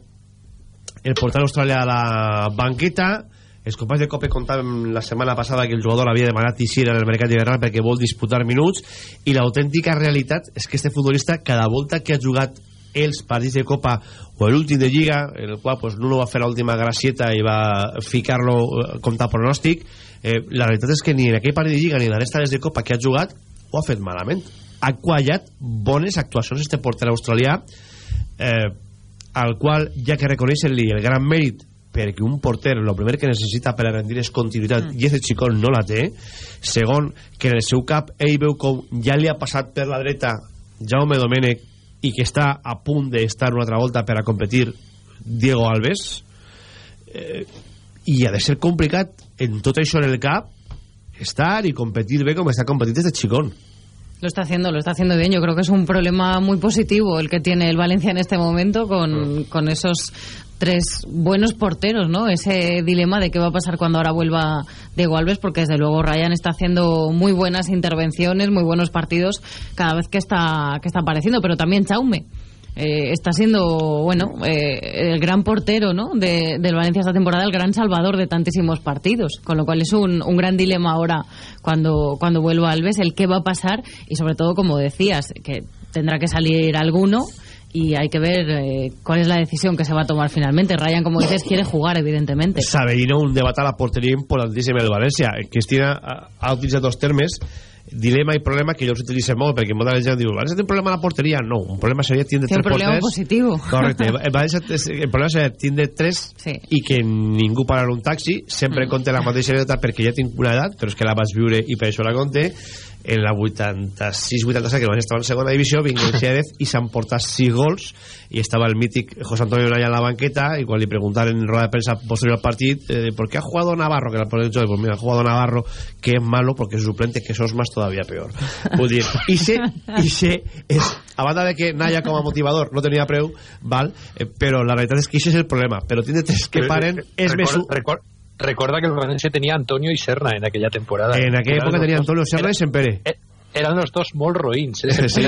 el portal australià a la banqueta, els companys de COPE contaven la setmana passada que el jugador havia demanat eixir en el mercat hivernal perquè vol disputar minuts i l'autèntica realitat és que este futbolista cada volta que ha jugat els partits de Copa o l'últim de Lliga en el qual pues, Nuno va fer l'última gracieta i va ficar-lo eh, comptar pronòstic eh, la realitat és que ni en aquell partit de Lliga ni en la resta de Copa que ha jugat ho ha fet malament. Ha quallat bones actuacions este porter australià eh, al qual ja que reconeixen-li el gran mèrit perquè un porter el primer que necessita per a rendir és continuïtat mm. i aquest xicón no la té segon que en el seu cap ell veu com ja li ha passat per la dreta Jaume Domènech i que està a punt d'estar una altra volta per a competir Diego Alves eh, i ha de ser complicat en tot això en el cap estar i competir bé com està competint este xicón Lo está haciendo, lo está haciendo bien. Yo creo que es un problema muy positivo el que tiene el Valencia en este momento con, con esos tres buenos porteros, ¿no? Ese dilema de qué va a pasar cuando ahora vuelva Diego Alves, porque desde luego Ryan está haciendo muy buenas intervenciones, muy buenos partidos cada vez que está, que está apareciendo, pero también Chaume. Eh, está siendo, bueno, eh, el gran portero ¿no? de, del Valencia esta temporada, el gran salvador de tantísimos partidos. Con lo cual es un, un gran dilema ahora cuando, cuando vuelva Alves, el qué va a pasar y sobre todo, como decías, que tendrá que salir alguno y hay que ver eh, cuál es la decisión que se va a tomar finalmente. Ryan, como dices, quiere jugar, evidentemente. Saberino un debat a la porteria importantíssim del València Cristina ha, ha utilitzat dos termes dilema i problema que jo els utilitzem molt perquè molta gent diu, València té un problema a la porteria no, un problema seria tindre Sí, un tres problema porters positivo. correcte, el, (laughs) València, el problema seria tindre tres Sí. i que ningú pararà un taxi sempre mm. conté la mateixa anècdota perquè ja tinc una edat però és que la vaig viure i per això la conté en la 86-87 que València estava en segona divisió vinc el (laughs) Xerez i s'han portat 6 gols i estava el mític José Antonio Naya en la banqueta i quan li preguntaren en roda de prensa posterior al partit eh, ¿por qué ha jugado Navarro? que era el del Joy, pues mira, ha jugado Navarro que es malo porque su suplente que sos más todavía peor vull dir, i se, i se és, a banda de que Naya com a motivador no tenia preu, val? Eh, però la realitat és que això és el problema però tindre tres que paren és més... Recorda, recorda, recorda que el Valencia tenía Antonio y Serna en aquella temporada. En aquella època tenia Antonio Serra i Sempere. eh, Eran los dos molt roïns. Eh? Sí.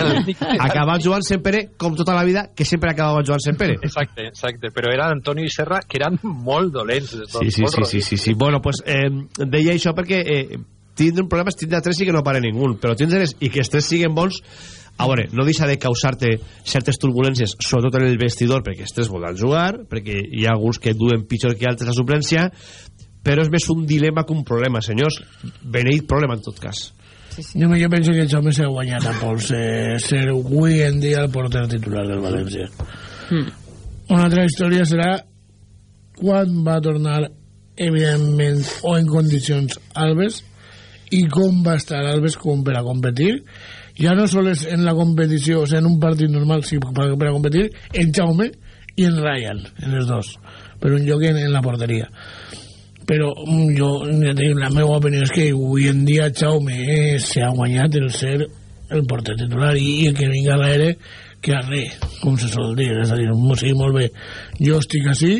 Acabava jugant Sempere com tota la vida, que sempre acabava jugant Sempere. Exacte, exacte. Però eren Antonio i Serra que eren molt dolents. els dos, Sí, sí, molt sí, sí, sí, sí. Bueno, pues eh, deia això perquè eh, tindre un problema és tindre tres i que no pare ningú, però tindre's i que els tres siguin bons a veure, no deixa de causar-te certes turbulències, sobretot en el vestidor, perquè els tres volen jugar, perquè hi ha alguns que duen pitjor que altres la suplència, però és més un dilema que un problema, senyors. Beneït problema, en tot cas. Jo, jo penso que el Jaume s'ha guanyat a pols eh, ser avui en dia el porter titular del València. Una altra història serà quan va tornar evidentment o en condicions Alves i com va estar Alves com per a competir ja no sols en la competició o sigui, en un partit normal sinó per, per a competir en Jaume i en Ryan en els dos per un lloc en, en la porteria però jo ja dic, la meva opinió és que avui en dia Jaume s'ha guanyat el ser el porter titular i, el que vinga a l'aire que arre, com se sol dir és a dir, sí, molt bé jo estic així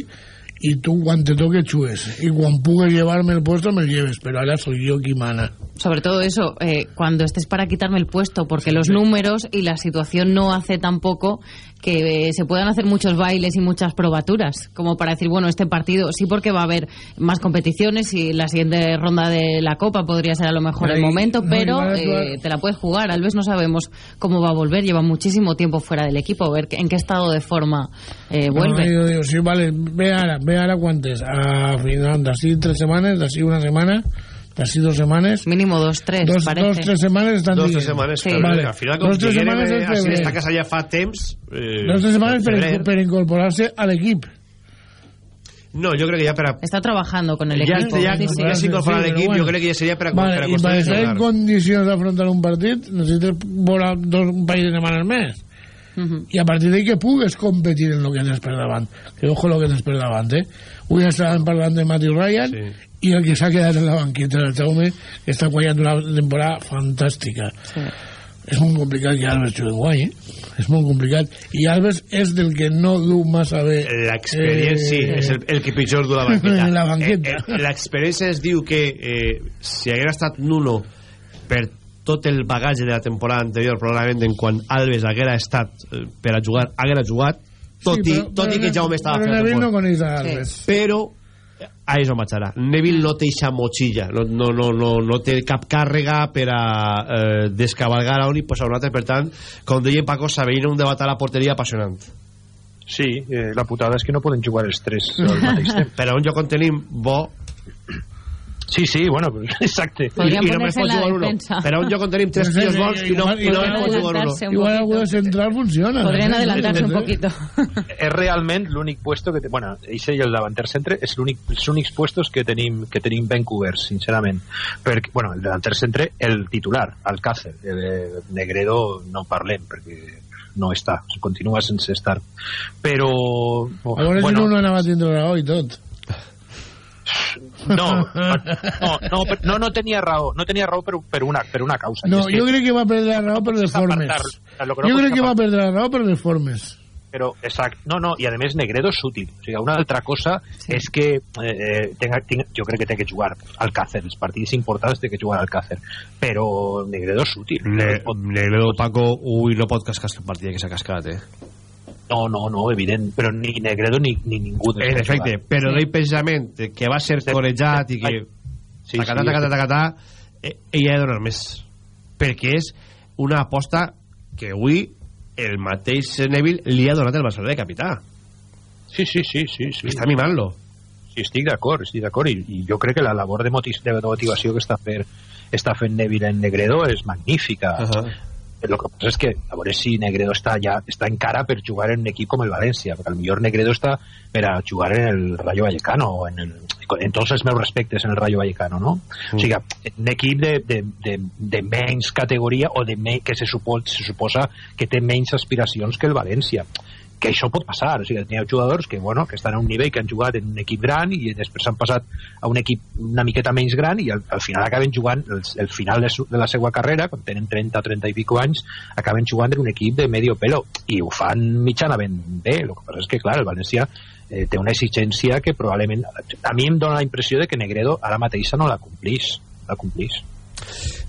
i tu quan te toque xues i quan pugues llevarme el puesto me lleves pero ara soy yo qui mana. Sobre todo eso, eh, cuando estés para quitarme el puesto, porque los números y la situación no hace tampoco que se puedan hacer muchos bailes y muchas probaturas, como para decir, bueno, este partido sí porque va a haber más competiciones y la siguiente ronda de la Copa podría ser a lo mejor el momento, pero eh, te la puedes jugar. Al vez no sabemos cómo va a volver, lleva muchísimo tiempo fuera del equipo, a ver en qué estado de forma eh, vuelve. Digo, sí, vale, ve ahora, ve ahora cuántos, a final, así tres semanas, así una semana así dos semanas mínimo dos, tres, dos, parece. dos tres semanes estan dos, dient tres setmanes Sí. però Vale. al final Dos, tres setmanes eh, així febrer. està casa ja fa temps eh, dos tres semanas per, febrer. per incorporarse al no, jo crec que ja per a Está trabajando con el ja, equipo. ja, sí, sí. ja s'incorpora a Sí, l'equip però bueno. jo crec que ja seria per a, vale, per a i per construir estar en titular. condicions d'afrontar un partit necessites volar dos, un parell de setmanes més i a partir d'ahí que pugues competir en el que tens per davant que ojo lo que tens per davant eh? avui estàvem parlant de Matthew Ryan sí. I el que s'ha quedat en la banqueta el Jaume que està guanyant una temporada fantàstica sí. és molt complicat que Alves jugui guai eh? és molt complicat i Alves és del que no du massa bé l'experiència sí, és el, el que pitjor du la (laughs) banqueta la banqueta. Eh, eh, l'experiència es diu que eh, si haguera estat Nuno per tot el bagatge de la temporada anterior probablement en quan Alves haguera estat eh, per a jugar, haguera jugat tot, Sí, i, però- tot i però que Ne- Jaume estava però fent fort. no coneix Alves. però a això marxarà Neville no té eixa motxilla no, no, no, no, no té cap càrrega per a eh, descabalgar a un i posar un altre. Per tant, com deia Paco s'aveïna un debat a la porteria apassionant. Sí, eh, la putada és que no poden jugar els tres al mateix (laughs) temps. per a un lloc on tenim bo Sí, sí, bueno, (laughs) exacte. Podrían I- i només pot la jugar uno. defensa. Per a un lloc on tenim tres tios bons i no, i no Podrían pot jugar uno igual algú de central funciona Podrían eh? adelantarse un Eh? poquito. (laughs) és realment l'únic puesto que... Te, bueno, ese i el davanter centre és l'únic els únics puestos que tenim, que tenim ben coberts, sincerament. Perquè, bueno, el davanter centre, el titular, Alcácer. El de Negredo no parlem, perquè no està, continua sense estar. Però... a veure si bueno, no anava a tindre raó i tot no, no, no, no, no tenia raó, no tenia raó per, per, una, per una causa. no, és que- jo crec que va perdre la raó per les formes apartar- no jo crec que va perdre la raó per les formes però exacte, no, no, i a més Negredo és útil o sigui, una altra cosa sí. és que eh, tenga, tenga, jo crec que té que jugar Alcácer, els partits importants té que jugar Alcácer però Negredo és útil Ne Negredo Paco ui, no pot cascar el partit que s'ha cascat eh? No, no, no, evident però ni Negredo ni, ni ningú en efecte, jugar. però sí. precisament que va ser corejat i que Sí, tacatà, sí, tacatà, tacatà eh, ella ha de donar més perquè és una aposta que avui el mateix Neville li ha donat el Barcelona de capità sí, sí, sí, sí, sí. està mimant-lo Sí, estic d'acord, estic d'acord i, i jo crec que la labor de, motis, de motivació que està, fer, està fent Neville en Negredo és magnífica uh -huh. El que passa és que a veure si Negredo està ja està encara per jugar en un equip com el València perquè millor Negredo està per a jugar en el Rayo Vallecano o en, el, en tots els meus respectes en el Rayo Vallecano no? Mm. o sigui, un equip de, de, de, de menys categoria o de me, que se, supo, se suposa que té menys aspiracions que el València que això pot passar, o sigui, ha jugadors que, bueno, que estan a un nivell que han jugat en un equip gran i després han passat a un equip una miqueta menys gran i al, al final acaben jugant el, el final de, su, de la seva carrera, quan tenen 30 30 i pico anys, acaben jugant en un equip de medio pelo i ho fan mitjanament bé, el que passa és que clar, el València eh, té una exigència que probablement a mi em dóna la impressió de que Negredo ara mateixa no la complís la complís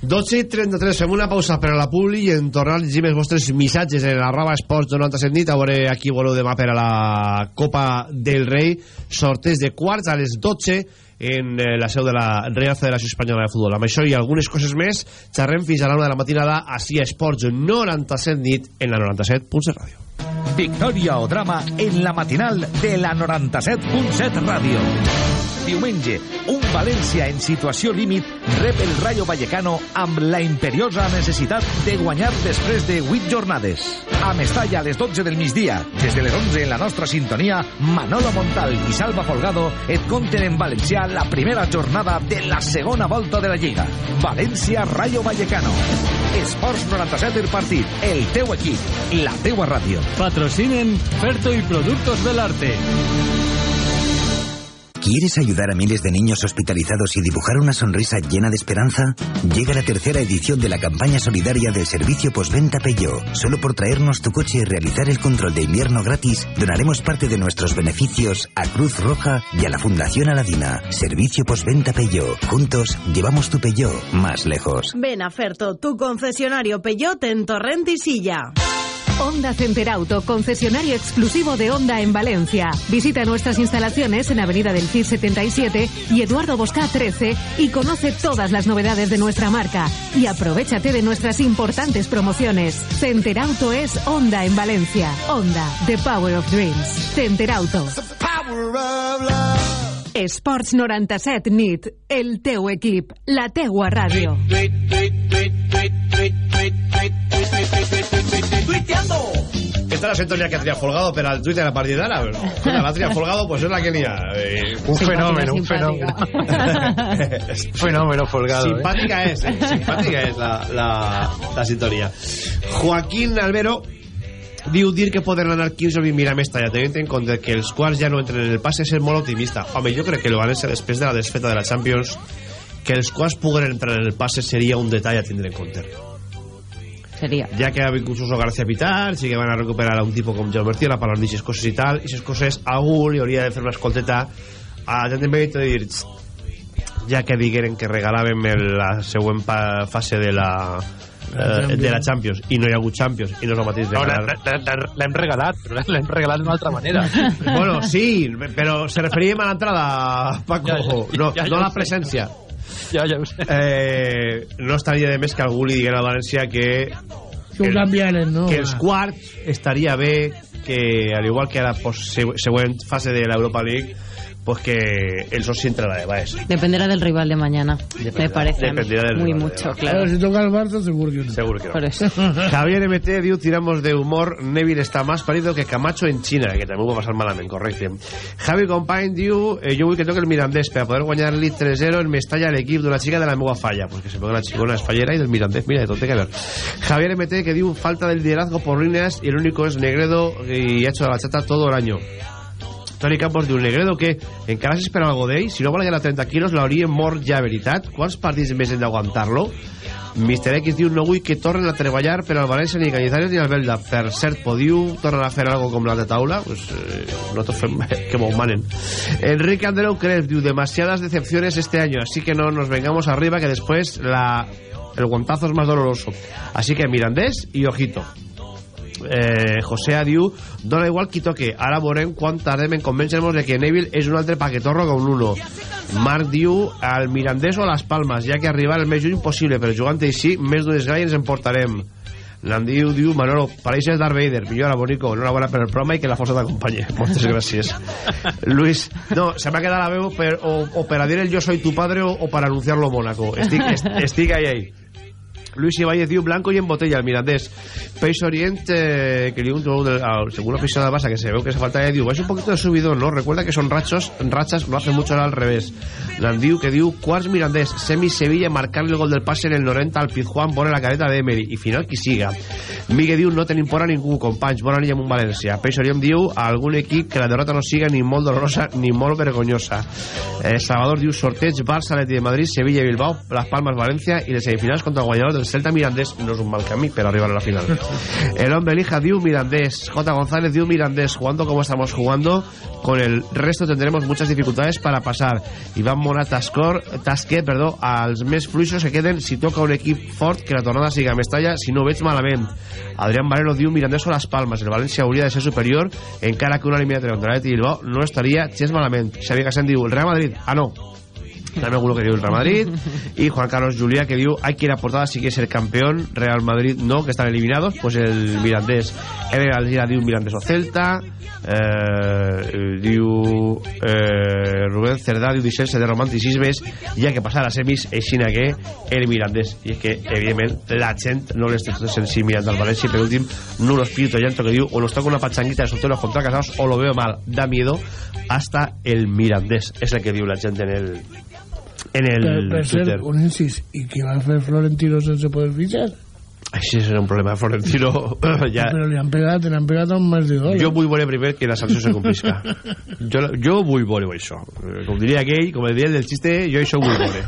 12 i 33, fem una pausa per a la publi i en tornar a llegir els vostres missatges en arroba esports 97 nit. A veure a qui voleu demà per a la Copa del Rei. Sorteig de quarts a les 12 en eh, la seu de la Real Federació Espanyola de Futbol. Amb això i algunes coses més xerrem fins a la una de la matinada a Esports 97 nit en la 97.7 Ràdio Victòria o drama en la matinal de la 97.7 Ràdio. Diumenge, un València en situació límit rep el Rayo Vallecano amb la imperiosa necessitat de guanyar després de 8 jornades. A Mestalla a les 12 del migdia, des de les 11 en la nostra sintonia, Manolo Montal i Salva Folgado et conten en valencià la primera jornada de la segona volta de la Lliga. València-Rayo Vallecano. Esports 97 el partit, el teu equip, la teua ràdio. Patrocinen Ferto y Productos del Arte. ¿Quieres ayudar a miles de niños hospitalizados y dibujar una sonrisa llena de esperanza? Llega la tercera edición de la campaña solidaria del servicio postventa Peugeot. Solo por traernos tu coche y realizar el control de invierno gratis, donaremos parte de nuestros beneficios a Cruz Roja y a la Fundación Aladina. Servicio postventa Peugeot. Juntos llevamos tu Peugeot más lejos. Ven a Ferto, tu concesionario Peyote en Torrent y Silla. Honda Center Auto, concesionario exclusivo de Honda en Valencia. Visita nuestras instalaciones en Avenida del Cid 77 y Eduardo Bosca 13 y conoce todas las novedades de nuestra marca. Y aprovechate de nuestras importantes promociones. Center Auto es Honda en Valencia. Honda, The Power of Dreams. Center Auto. Esports 97 nit, el teu equip, la teua ràdio. Esta es la sintonía que hacía Folgado, pero al Twitter a partir de ahora. Bueno, (laughs) la tria Folgado, pues es la que tenía. Eh, un fenómeno, un fenómeno. (laughs) fenómeno Folgado. Simpática ¿eh? es, eh, simpática es la, la, la sintonía. Joaquín Albero diu dir que poden anar 15 o 20 mil a Mestalla tenint en compte que els quarts ja no entren en el passe és ser molt optimista home, jo crec que el València després de la desfeta de la Champions que els quarts puguen entrar en el passe seria un detall a tindre en compte seria ja que ha vingut Suso García Pitar sí que van a recuperar a un tipo com Jaume Ortí a parlar d'aixes coses i tal i aquestes coses algú li hauria de fer una escolteta a la gent de mèrit de dir ja que digueren que regalàvem la següent pa, fase de la eh, de la Champions i no hi ha hagut Champions i no és el mateix de No, regalar l'hem- regalat, però l'hem regalat d'una altra manera. bueno, sí, però se referíem a l'entrada, Paco, Ja, ja, no, ja, ja no ho a la sé. presència. Ja, ja ho sé. Eh, no estaria de més que algú li diguera al València que, Que ho canviaren, no? que els quarts estaria bé que, al igual que a la següent fase de l'Europa League, pues que el soci entrarà de baix. Dependerá del rival de mañana. Me parece. dependerá del Muy rival de mucho, mañana. claro. Si toca el Barça, seguro que no. Seguro que no. Por eso. (laughs) Javier MT diu tiramos de humor Neville está más parido que Camacho en China que també ho va passar malament, correcte Javi Company diu eh, jo vull que toque el Mirandés per a poder guanyar-li 3-0 en Mestalla l'equip d'una xica de la meva falla pues que se ponga la xicona espallera y del Mirandés mira, de tot té que ver Javier MT que diu falta del liderazgo por líneas y el único es Negredo y ha hecho la bachata todo el año Toni Campos diu Negredo que encara s'espera algo d'ell. Si no valguera 30 quilos l'hauria mort ja veritat. Quants partits més hem d'aguantar-lo? Mister X diu no vull que tornen a treballar per al València ni Cañizares ni al Belda per cert podiu tornar a fer algo com la de taula? Pues, eh, nosaltres fem (laughs) que m'ho manen. Enrique Andreu Cres diu demasiadas decepciones este año así que no nos vengamos arriba que después la, el guantazo es más doloroso. Así que Mirandés y ojito eh, José diu dona igual qui toque. Ara veurem quan tardem en convèncer-nos de que Neville és un altre paquetorro com l'uno Marc diu al Mirandés o a les Palmes ja que arribar el més lluny possible però jugant així més d'un esgai ens emportarem. Nandiu diu Manolo, pareixes Darth Vader. Millora bonico, enhorabona per el programa i que la força t'acompanyi (laughs) moltes gràcies. Luis, no, se m'ha quedat la veu per, o, o per a dir el yo soy tu padre o, o per anunciarlo a Mónaco. Estic, est, estic ahí, ahí Luis Ibáñez diu blanco y en botella el Mirandés. Peix Orient eh, que diu un del, al segundo aficionado del Barça que se ve que se falta diu. Es un poquito de subidón ¿no? recuerda que son rachos rachas lo hace mucho al revés. Landiu que diu quarts Mirandés. Semi Sevilla marcar el gol del pase en el 90 al Pizjuán pone la careta de Emery. I final qui siga. Migue diu no tenim por a ningú companys. Bona nit amb un Peix Orient diu a algun equip que la derrota no siga ni molt dolorosa ni molt vergonyosa. Eh, Salvador diu sorteig Barça, Atleti de Madrid, Sevilla i Bilbao Las Palmas, València i les semifinals contra el guanyador del Celta Mirandés no és un mal camí per arribar a la final. El hombre elija diu Mirandés. J. González diu Mirandés jugando como estamos jugando. Con el resto tendremos muchas dificultades para pasar. Iván Mora Tascor, Tasquet perdó, als més fluixos que queden si toca un equip fort que la tornada siga a Mestalla si no ho veig malament. Adrián Valero diu Mirandés o les Palmes el València hauria de ser superior encara que una eliminatòria contra l'Atleti Bilbao no estaria gens malament. Xavier Gassén diu el Real Madrid ah no también alguno que diu el Real Madrid (laughs) y Juan Carlos Juliá que diu hay que ir a portada si quiere ser campeón Real Madrid no, que están eliminados pues el Mirandés. Eder Algira diu Mirandés o Celta eh, diu eh, Rubén Cerdà diu deixar-se de romanticismes ha que passar a semis aixina que el Mirandés. I és que evidentment la gent no l'estem sensible mirant al València i per últim no lo espíritu llanto que diu o nos toca una pachanguita de solteros contra casados o lo veo mal da miedo hasta el Mirandés és el que diu la gent en el en el Per, per Twitter. cert, un incís, i què va fer Florentino sense poder fitxar? Així és un problema Florentino. (laughs) Ja, Però li han pegat, li han pegat un mes de gol. jo vull veure primer que la sanció se complisca jo, jo vull veure això. Eh, com diria aquell, com el dia del xiste jo això vull veure.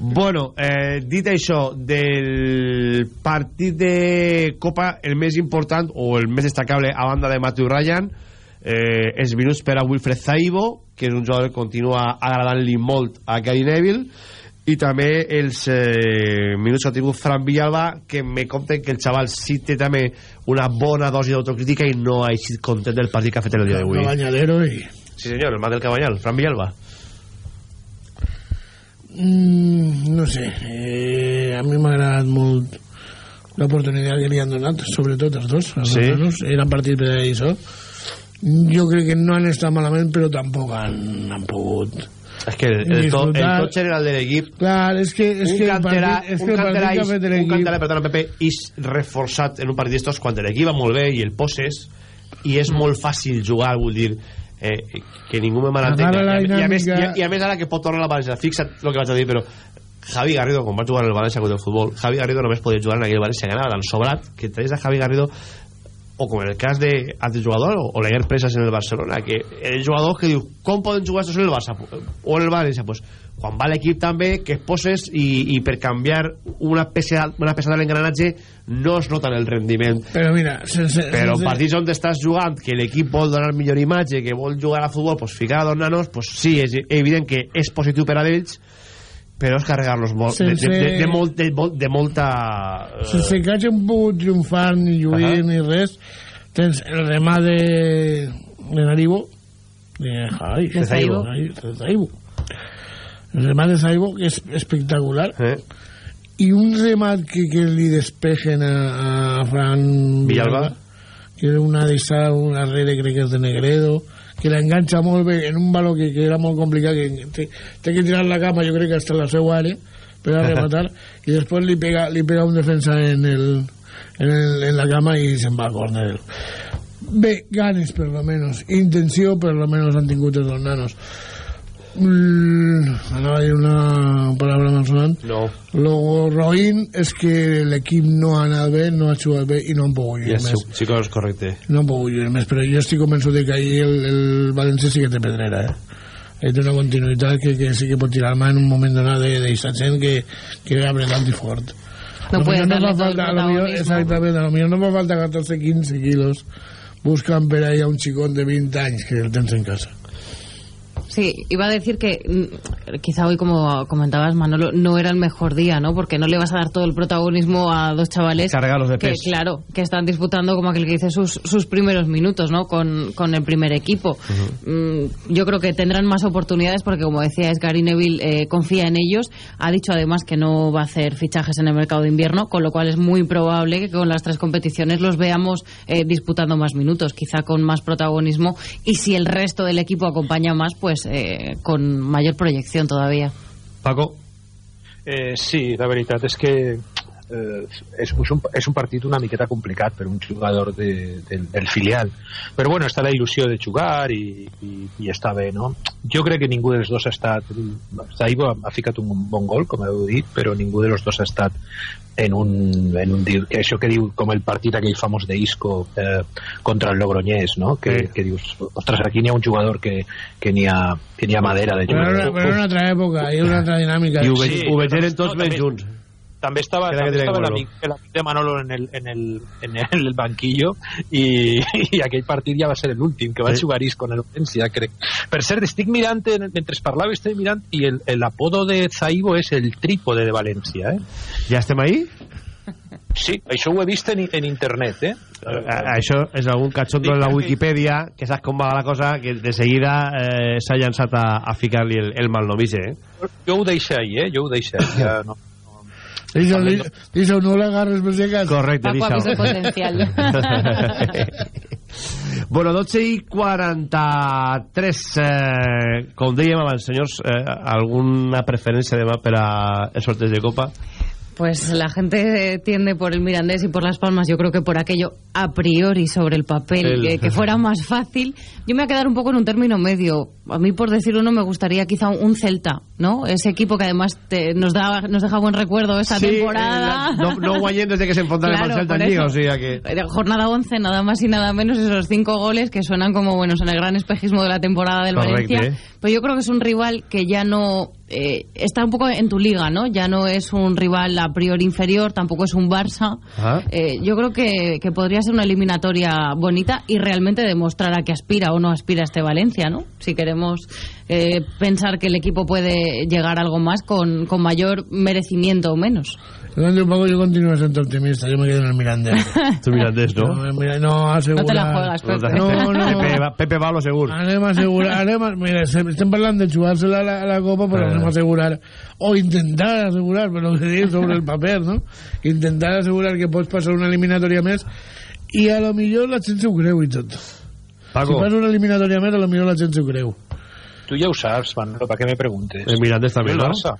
Bueno, eh, dit això del partit de Copa el més important o el més destacable a banda de Matthew Ryan eh, els minuts per a Wilfred Zaibo que és un jugador que continua agradant-li molt a Gary Neville. I també els eh, minuts que ha tingut Fran Villalba que me compten que el xaval sí té també una bona dosi d'autocrítica i no ha eixit content del partit que ha fet el dia d'avui. I... sí senyor, el mà del Cabanyal, Fran Villalba. Mm, no sé, eh, a mi m'ha agradat molt l'oportunitat que li han donat, sobretot els dos, els Sí? dos nanos, eren partits per això. Jo crec que no han estat malament, però tampoc han, han pogut... és que el, el, to, el disfrutar. tot general de l'equip Clar, és que, és un que el canterà, partit, és un que el canterà, partit que un canterà, perdona, Pepe, és reforçat en un partit d'estos quan l'equip va molt bé i el poses i és molt fàcil jugar, vull dir eh, que ningú me malentenga Agarra la I, a- més, i, dinàmica. a, i a més ara que pot tornar a la València fixa't el que vaig a dir però Javi Garrido, quan va jugar en el València contra el futbol Javi Garrido només podia jugar en aquell València que anava tan sobrat que traes a Javi Garrido o com en el cas de altres jugadors o, o Leguer Presas en el Barcelona que el jugador que diu com poden jugar estos en el Barça? O en el València pues, quan va l'equip també que es poses i, i per canviar una peça, una peça de l'engranatge no es nota el rendiment. Però mira, sense... però en sense- partits on estàs jugant que l'equip vol donar millor imatge que vol jugar a futbol pues ficar a dos nanos pues sí, és evident que és positiu per a ells però és carregar-los molt, de, de, de, de, molt, de, molt, de molta eh, sense que hagin pogut triomfar ni lluir Ahà. ni res tens el remà de de Naribo de. Ai, Zaibo el remat de Zaibo que és espectacular eh? i un remat que, que li despejen a, a Fran Villalba. que era una deixada una rere crec que és de Negredo que l'enganxa molt bé en un valor que, que era molt complicat que té, té que tirar la cama jo crec que hasta la seva àrea per a (laughs) rematar i després li pega, li pega un defensa en, el, en, el, en la cama i se'n va a córner bé, ganes per lo menos intenció per lo menos han tingut els dos nanos mm, anava a dir una paraula malsonant. No. Lo roïn és que l'equip no ha anat bé no ha jugat bé i no han pogut lluir ja, sí, més. sí que és correcte. No han pogut lluir més però jo estic convençut de que ahir el, el València sí que té pedrera eh? Ell té una continuïtat que, que sí que pot tirar mà en un moment donat de, de gent que, que ve apretant i fort. No A lo puedes millor darle fa todo el falta, a lo millor, protagonismo. exactament, a lo millor no fa falta 14, 15 quilos. Buscan per ahí a un xicón de 20 anys que el tens en casa Sí, iba a decir que mm, quizá hoy, como comentabas, Manolo, no era el mejor día, ¿no? Porque no le vas a dar todo el protagonismo a dos chavales Cargarlos de que, claro, que están disputando, como aquel que dice, sus, sus primeros minutos, ¿no? Con, con el primer equipo. Mm, yo creo que tendrán más oportunidades porque, como decía, es Gary Neville eh, confía en ellos. Ha dicho además que no va a hacer fichajes en el mercado de invierno, con lo cual es muy probable que con las tres competiciones los veamos eh, disputando más minutos, quizá con más protagonismo. Y si el resto del equipo acompaña más, pues eh, con mayor proyección todavía. Paco Eh, sí, la veritat és que eh, és, és, un, és un partit una miqueta complicat per un jugador de, del, del filial però bueno, està la il·lusió de jugar i, i, i està bé, no? jo crec que ningú dels dos ha estat Zaibo ha, ha ficat un bon gol, com heu dit però ningú dels dos ha estat en un, en un dir, que això que diu com el partit aquell famós de Isco eh, contra el Logroñés, no? Que, Sí. que dius, ostres, aquí n'hi ha un jugador que, que n'hi ha, que n'hi ha madera de però era, jugar. però era una altra època i una altra dinàmica i ho, Sí, ho vegeren però- tots no, ben també- junts també estava, que també estava l'amic de Manolo en el, en el, en el banquillo i, (laughs) i aquell partit ja va ser l'últim que va Sí. jugar Isco en el València crec. per cert, estic mirant en- mentre parlava estic mirant i el, el apodo de Zaibo és el trípode de València eh? ja estem ahí? sí, això ho he vist en, en internet eh? A- això és algun catxondo en la Wikipedia que saps com va la cosa que de seguida eh, s'ha llançat a, a ficar-li el, el malnomise eh? jo ho deixo ahí eh? jo ho deixo ahí ja no, Deixa, deixa, no l'agarres per si acaso. correcte, Paco deixa potencial. (laughs) bueno, 12 i 43 eh, com dèiem abans senyors eh, alguna preferència demà per a els sorteig de Copa Pues la gente tiende por el Mirandés y por Las Palmas, yo creo que por aquello a priori sobre el papel, El- que, que fuera (laughs) más fácil. Yo me voy a quedar un poco en un término medio. A mí, por decir uno, me gustaría quizá un Celta, ¿no? Ese equipo que además te- nos, da, nos deja buen recuerdo esta Sí, temporada. eh, la- no, no desde que se enfrontaron Claro, al Celta eso. o sea que Eh, Jornada 11, nada más y nada menos, esos cinco goles que suenan como buenos en el gran espejismo de la temporada del Valencia. ¿eh? Pues yo creo que es un rival que ya no eh, está un poco en tu liga, ¿no? Ya no es un rival a priori inferior, tampoco es un Barça. Eh, yo creo que, que podría ser una eliminatoria bonita y realmente demostrar a qué aspira o no aspira este Valencia, ¿no? Si queremos eh, pensar que el equipo puede llegar a algo más con, con mayor merecimiento o menos. Durante un poco yo continúo siendo optimista, yo me quedo en el Mirandés. (laughs) tu Mirandés, no? No, mira, no, asegura... No te la juegas, Pepe. No, no. Pepe, va- Pepe va a lo seguro. Anem a assegurar, anem a, mira, estem parlant de jugar-se la, la, la Copa, però Ah. anem a assegurar, o intentar assegurar, per lo que dius sobre el paper, no? Intentar assegurar que pots passar una eliminatòria més, i a lo millor la gent s'ho creu i tot. Paco. Si fas una eliminatòria més, a lo millor la gent s'ho creu. Tu ja ho saps, Manolo, ¿para qué me preguntes? El Mirandés també, el no? Barça.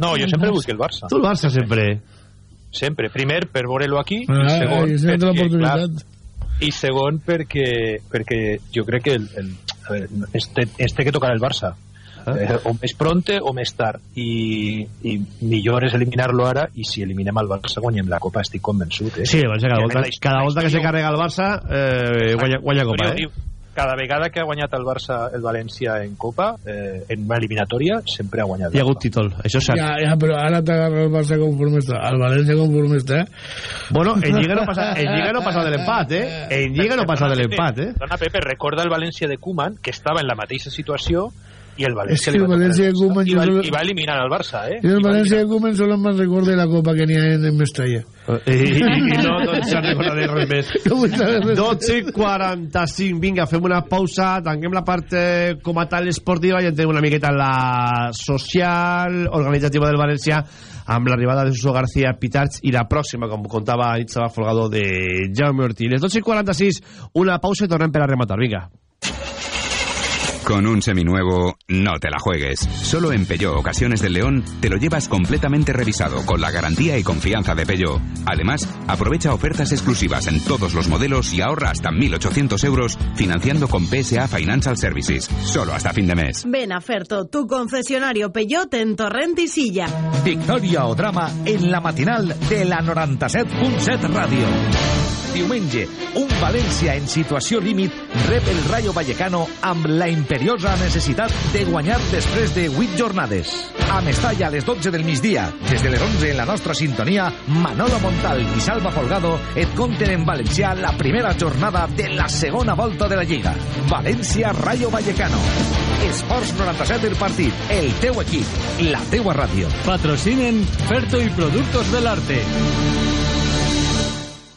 No, jo sempre que el Barça. Tu el Barça sempre. Sempre. Primer, per veure-lo aquí, Ah, i segon, i sempre perquè, l'oportunitat. clar, i segon perquè, perquè jo crec que el, el, a veure, este, este que tocarà el Barça eh, o més pronte o més tard i, i millor és eliminar-lo ara i si eliminem el Barça guanyem la Copa estic convençut eh? Sí, el Barça cada volta, cada volta que se carrega el Barça eh, guanya, guanya Copa, eh? Cada vegada que ha guanyat el Barça el València en Copa eh, en una eliminatòria sempre ha guanyat Hi ha hagut títol, això és cert. Ja, ja, però ara t'agarra el Barça conforme està, el València conforme està. Bueno, en Lliga no passa, en Lliga no passa de (laughs) l'empat, eh? En Lliga no passa de l'empat, eh? Dona Pepe, recorda el València de Koeman que estava en la mateixa situació i el que li el va tocar València de el i, jo va, solo- i va eliminar el Barça eh? I el València de Koeman solo me'n recorda la Copa que n'hi ha en, en Mestalla. I, i, i no, no se'n recordaré res més. (laughs) No vull saber res. 12 i 45, vinga, fem una pausa, tanquem la part eh, com a tal esportiva i entrem una miqueta en la social, organitzativa del València, amb l'arribada de Suso García Pitarch i la pròxima, com contava Itza Folgado, de Jaume Ortiz. Les 12 i 46, una pausa i tornem per a rematar, vinga. Con un seminuevo, no te la juegues. Solo en Peugeot Ocasiones del León te lo llevas completamente revisado con la garantía y confianza de Peugeot. Además, aprovecha ofertas exclusivas en todos los modelos y ahorra hasta 1.800 euros financiando con PSA Financial Services. Solo hasta fin de mes. Ven a Ferto, tu concesionario Peyote en Torrent i Silla. Victòria o drama en la matinal de la 97.7 Ràdio. Diumenge, un València en situació límit rep el Rayo Vallecano amb la imperiosa necessitat de guanyar després de 8 jornades. A Mestalla a les 12 del migdia, des de les 11 en la nostra sintonia, Manolo Montal i Salva Folgado et conten en valencià la primera jornada de la segona volta de la Lliga. València-Rayo Vallecano. Esports 97 el partit, el teu equip, la teua ràdio. Patrocinen Ferto y Productos del Arte.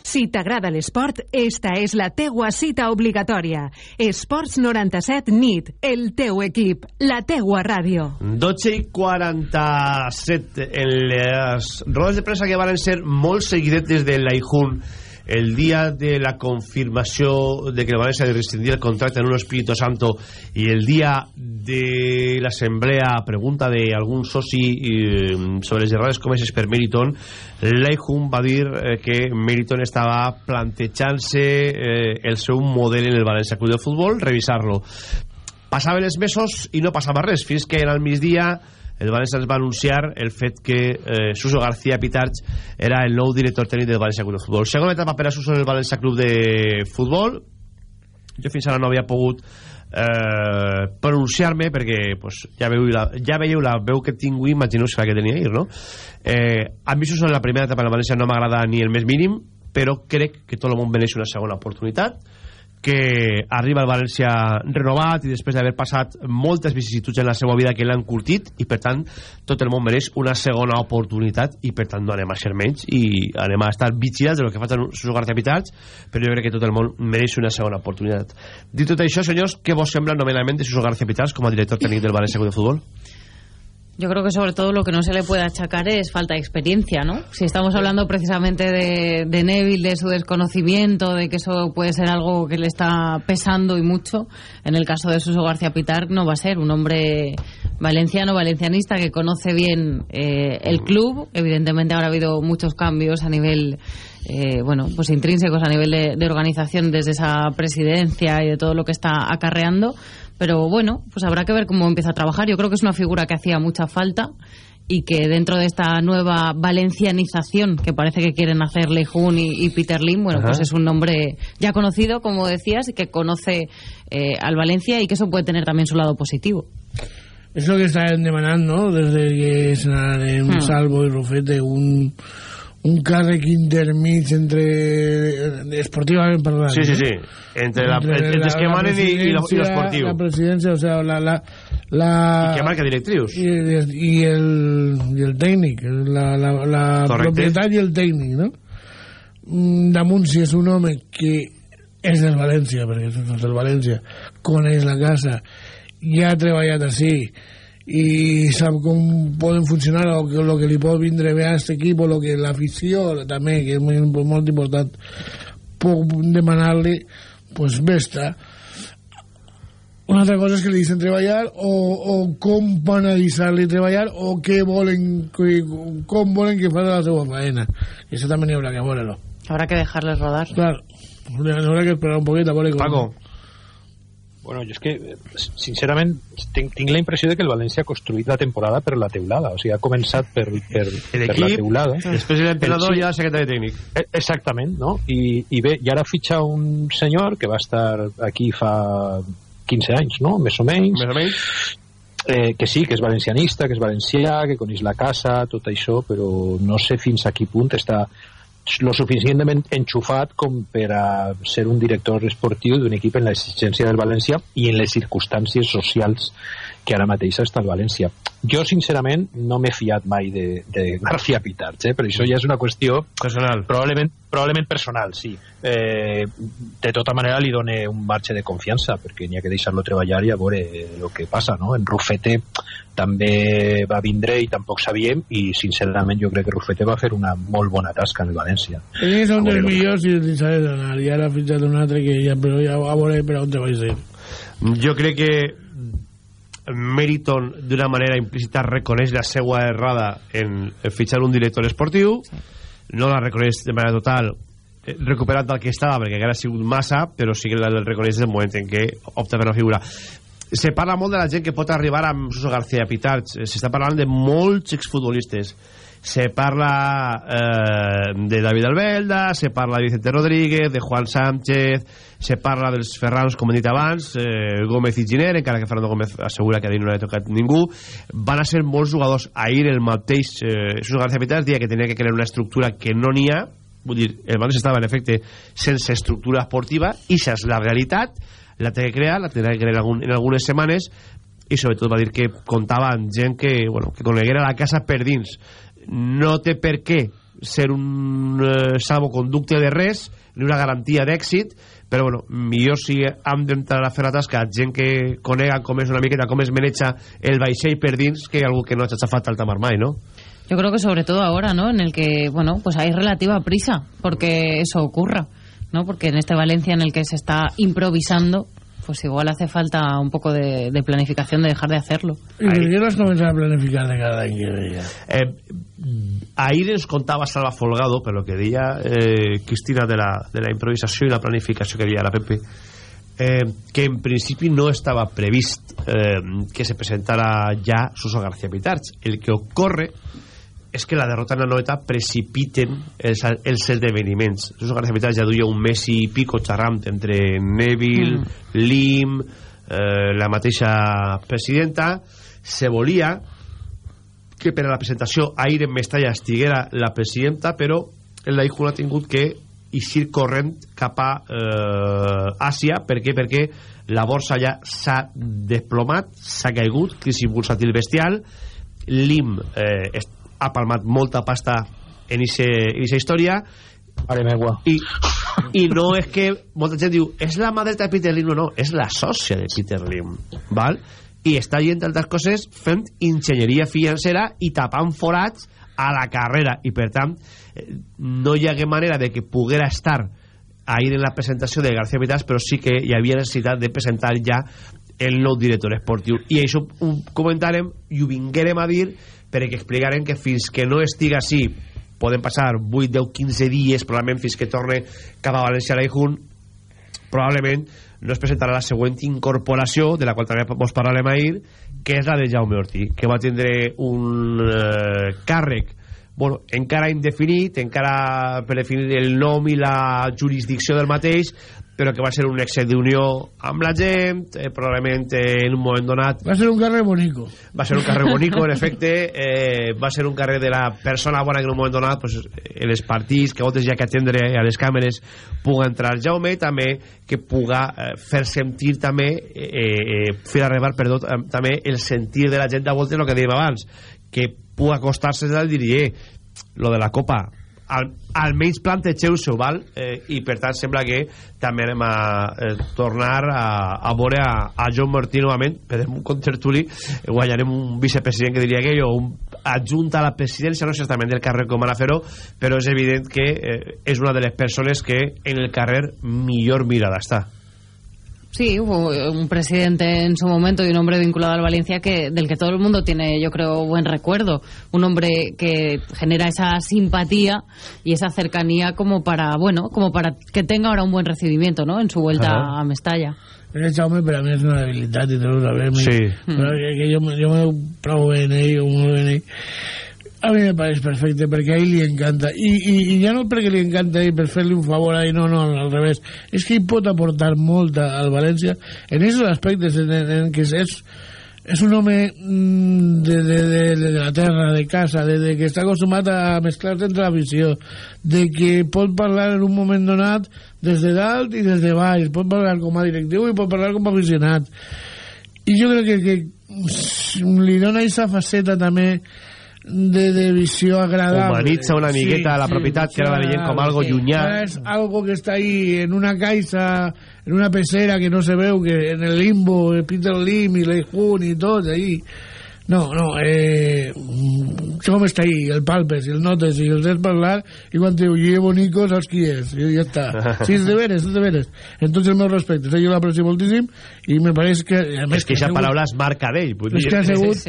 Si t'agrada l'esport, esta és la teua cita obligatòria. Esports 97 NIT, el teu equip, la teua ràdio. 12 i 47 en les rodes de premsa que van ser molt seguidetes de l'Aijun el dia de la confirmació de que el València rescindir el contracte en un Espíritu Santo i el dia de l'assemblea a pregunta d'algun soci eh, sobre les errades comeses per Meriton l'Aijun va dir eh, que Meriton estava plantejant-se eh, el seu model en el València Club de Futbol revisar-lo. Passaven els mesos i no passava res fins que era al migdia el València ens va anunciar el fet que eh, Suso García Pitarch era el nou director tècnic del València Club de Futbol. Segona etapa per a Suso en el València Club de Futbol. Jo fins ara no havia pogut eh, pronunciar-me perquè pues, ja, veieu la, ja veieu la veu que tinc imagineu la que tenia ahir no? eh, a mi Suso en la primera etapa en el València no m'agrada ni el més mínim però crec que tot el món mereix una segona oportunitat que arriba al València renovat i després d'haver passat moltes vicissituds en la seva vida que l'han curtit i per tant tot el món mereix una segona oportunitat i per tant no anem a ser menys i anem a estar vigilats de lo que fa Suso García Pitarch però jo crec que tot el món mereix una segona oportunitat dit tot això senyors, què vos sembla nomenament de Suso García Pitarch com a director tècnic del València de Futbol? Yo creo que sobre todo lo que no se le puede achacar es falta de experiencia, ¿no? Si estamos hablando precisamente de, de Neville, de su desconocimiento, de que eso puede ser algo que le está pesando y mucho, en el caso de Suso García Pitar no va a ser un hombre valenciano, valencianista, que conoce bien eh, el club. Evidentemente habrá habido muchos cambios a nivel, eh, bueno, pues intrínsecos a nivel de, de organización desde esa presidencia y de todo lo que está acarreando. Pero bueno, pues habrá que ver cómo empieza a trabajar. Yo creo que es una figura que hacía mucha falta y que dentro de esta nueva valencianización que parece que quieren hacer Lejun y, y Peter Lim, bueno, Ajá. pues es un nombre ya conocido, como decías, y que conoce eh, al Valencia y que eso puede tener también su lado positivo. És el que estàvem demanant, no?, des de que s'anaren Hmm. Salvo i Rufete un, un càrrec intermig entre esportivament parlant sí, sí, sí. Entre, la, entre, entre els que manen i, i l'esportiu. la presidència, o sea, la, la, la i que marca directrius. I, i, el, i el tècnic la, la, la propietat i el tècnic no? Mm, damunt si és un home que és del València perquè és del València coneix la casa ja ha treballat així i sap com poden funcionar o que, lo que li pot vindre bé a aquest equip o lo que l'afició també, que és molt, molt important puc demanar-li pues està una altra cosa és que li deixen treballar o, o com van a deixar-li treballar o què volen com volen que faci la seva feina i això també n'hi haurà que veure-lo. Haurà que dejarles rodar. Claro, haurà que esperar un poquet a veure com... Paco Bueno, jo és que, sincerament, tinc, tinc la impressió de que el València ha construït la temporada per la teulada. O sigui, ha començat per, per, per la teulada. Després l'entrenador i el secretari tècnic. Exactament, no? I, I bé, i ara fitxa un senyor que va estar aquí fa 15 anys, no? Més o menys. Més o menys. Eh, que sí, que és valencianista, que és valencià, que coneix la casa, tot això, però no sé fins a quin punt està lo suficientment enxufat com per a ser un director esportiu d'un equip en l'exigència del València i en les circumstàncies socials que ara mateix està el València. Jo, sincerament, no m'he fiat mai de, de García Pitarch, eh? però això ja és una qüestió... Personal. Probablement, probablement personal, sí. Eh, de tota manera, li dona un marge de confiança, perquè n'hi ha que deixar-lo treballar i a veure el que passa, no? En Rufete també va vindre i tampoc sabíem, i sincerament jo crec que Rufete va fer una molt bona tasca en el València. És un dels millors i li s'ha d'anar, i ara ha fitxat un altre que ja, però ja a veure per on te vaig dir. Jo crec que Meriton d'una manera implícita reconeix la seva errada en fitxar un director esportiu sí. no la reconeix de manera total eh, recuperat del que estava perquè encara ha sigut massa però sí que la reconeix el moment en què opta per una figura se parla molt de la gent que pot arribar amb Suso García Pitarch s'està parlant de molts exfutbolistes se parla eh, de David Albelda, se parla de Vicente Rodríguez, de Juan Sánchez, se parla dels Ferranos, com he dit abans, eh, Gómez i Giner, encara que Fernando Gómez assegura que ahir no l'ha tocat ningú. Van a ser molts jugadors. Ahir el mateix eh, Suso García Pitar dia que tenia que crear una estructura que no n'hi ha, vull dir, el València estava en efecte sense estructura esportiva, i és la realitat, la té que crear, la tindrà que crear algun, en algunes setmanes, i sobretot va dir que comptava amb gent que, bueno, que coneguera la casa per dins no té per què ser un eh, salvoconducte de res ni una garantia d'èxit però bueno, millor si hem d'entrar a fer la tasca gent que conega com és una miqueta com es maneja el vaixell per dins que algú que no ha xafat alta mar mai, ¿no? Yo creo que sobre todo ahora, ¿no? En el que, bueno, pues hay relativa prisa porque eso ocurra, ¿no? Porque en este Valencia en el que se está improvisando, pues igual hace falta un poco de, de planificación de dejar de hacerlo. ¿Y no has comenzado a planificar de cada veía? Eh, ahir ens contava Salva Folgado, per lo que deia eh, Cristina de la, de la improvisació i la planificació que havia la Pepe, eh, que en principi no estava previst eh, que se presentara ja Suso García Pitarch. El que ocorre és que la derrota en la noeta precipiten els, els esdeveniments. Suso García Pitarch ja duia un mes i pico xerrant entre Neville, mm. Lim, eh, la mateixa presidenta, se volia que per a la presentació ahir en Mestalla estiguera la presidenta, però el Daijun ha tingut que eixir corrent cap a eh, Àsia. Per què? Perquè la borsa ja s'ha desplomat, s'ha caigut, crisi bursatil bestial, l'IM eh, ha palmat molta pasta en aquesta història, I, i no és que molta gent diu és la mà de Peter Lim, no, no, és la sòcia de Peter Lim val? i està dient altres coses fent enginyeria financera i tapant forats a la carrera. I per tant eh, no hi hagué manera de que poguera estar ahir en la presentació de García Vitas però sí que hi havia necessitat de presentar ja el nou director esportiu. I això ho comentarem i ho vinguérem a dir perquè explicarem que fins que no estiga així poden passar 8, 10, 15 dies probablement fins que torne cap a València a l'Aijun probablement no es presentarà la següent incorporació de la qual també vos parlarem ahir que és la de Jaume Ortí que va tindre un eh, càrrec bueno, encara indefinit encara per definir el nom i la jurisdicció del mateix però que va ser un èxit d'unió amb la gent, eh, probablement eh, en un moment donat... Va ser un carrer bonico. Va ser un carrer bonico, en efecte, eh, va ser un carrer de la persona bona que en un moment donat, pues, en els partits, que voltes ja que atendre a les càmeres, puga entrar. Jaume, també que puga eh, fer sentir també, eh, eh, fer arribar, perdó, també el sentir de la gent de voltes, el que dèiem abans, que puga acostar-se al eh, lo de la Copa al, almenys plantejeu-se val? Eh, i per tant sembla que també anem a eh, tornar a, a veure a, a John Martí novament perdem un contertuli, eh, guanyarem un vicepresident que diria aquell o un adjunt a la presidència, no sé exactament del carrer com van a fer-ho però és evident que eh, és una de les persones que en el carrer millor mirada està Sí, hubo un presidente en su momento y un hombre vinculado al Valencia que del que todo el mundo tiene, yo creo, buen recuerdo. Un hombre que genera esa simpatía y esa cercanía como para, bueno, como para que tenga ahora un buen recibimiento, ¿no? En su vuelta Ajá. a Mestalla. Pero Jaume per a mi és una debilitat i tot ho sabem. Sí. Però que, que jo, jo me prou en ell, o molt en ell. A mi me pareix perfecte perquè a ell li encanta. I, i, i ja no perquè li encanta ell per fer-li un favor a ell, no, no, al revés. És que ell pot aportar molt al València en aquests aspectes en, en, en que és, és un home mm, de, de, de, de la terra, de casa de, de que està acostumat a mesclar-se entre l'afició de que pot parlar en un moment donat des de dalt i des de baix pot parlar com a directiu i pot parlar com a aficionat. I jo crec que, que mm, li dona aquesta faceta també de, de visió agradable. Humanitza una miqueta la propietat, que ara la veiem com algo llunyà. Ara és algo que està ahí en una caixa en una pecera que no se veu que en el limbo, el Peter Lim i l'Ejun i tot ahí. No, no, eh, com està ahí, el palpes i el notes i el sents parlar i quan te diu "Ye bonico saps qui és? I ja està, (laughs) sí, és de veres, és de veres. Entonces el meu respecte, jo l'aprecio moltíssim i me pareix que a més és que aquesta paraula es marca d'ell vull és que ha sigut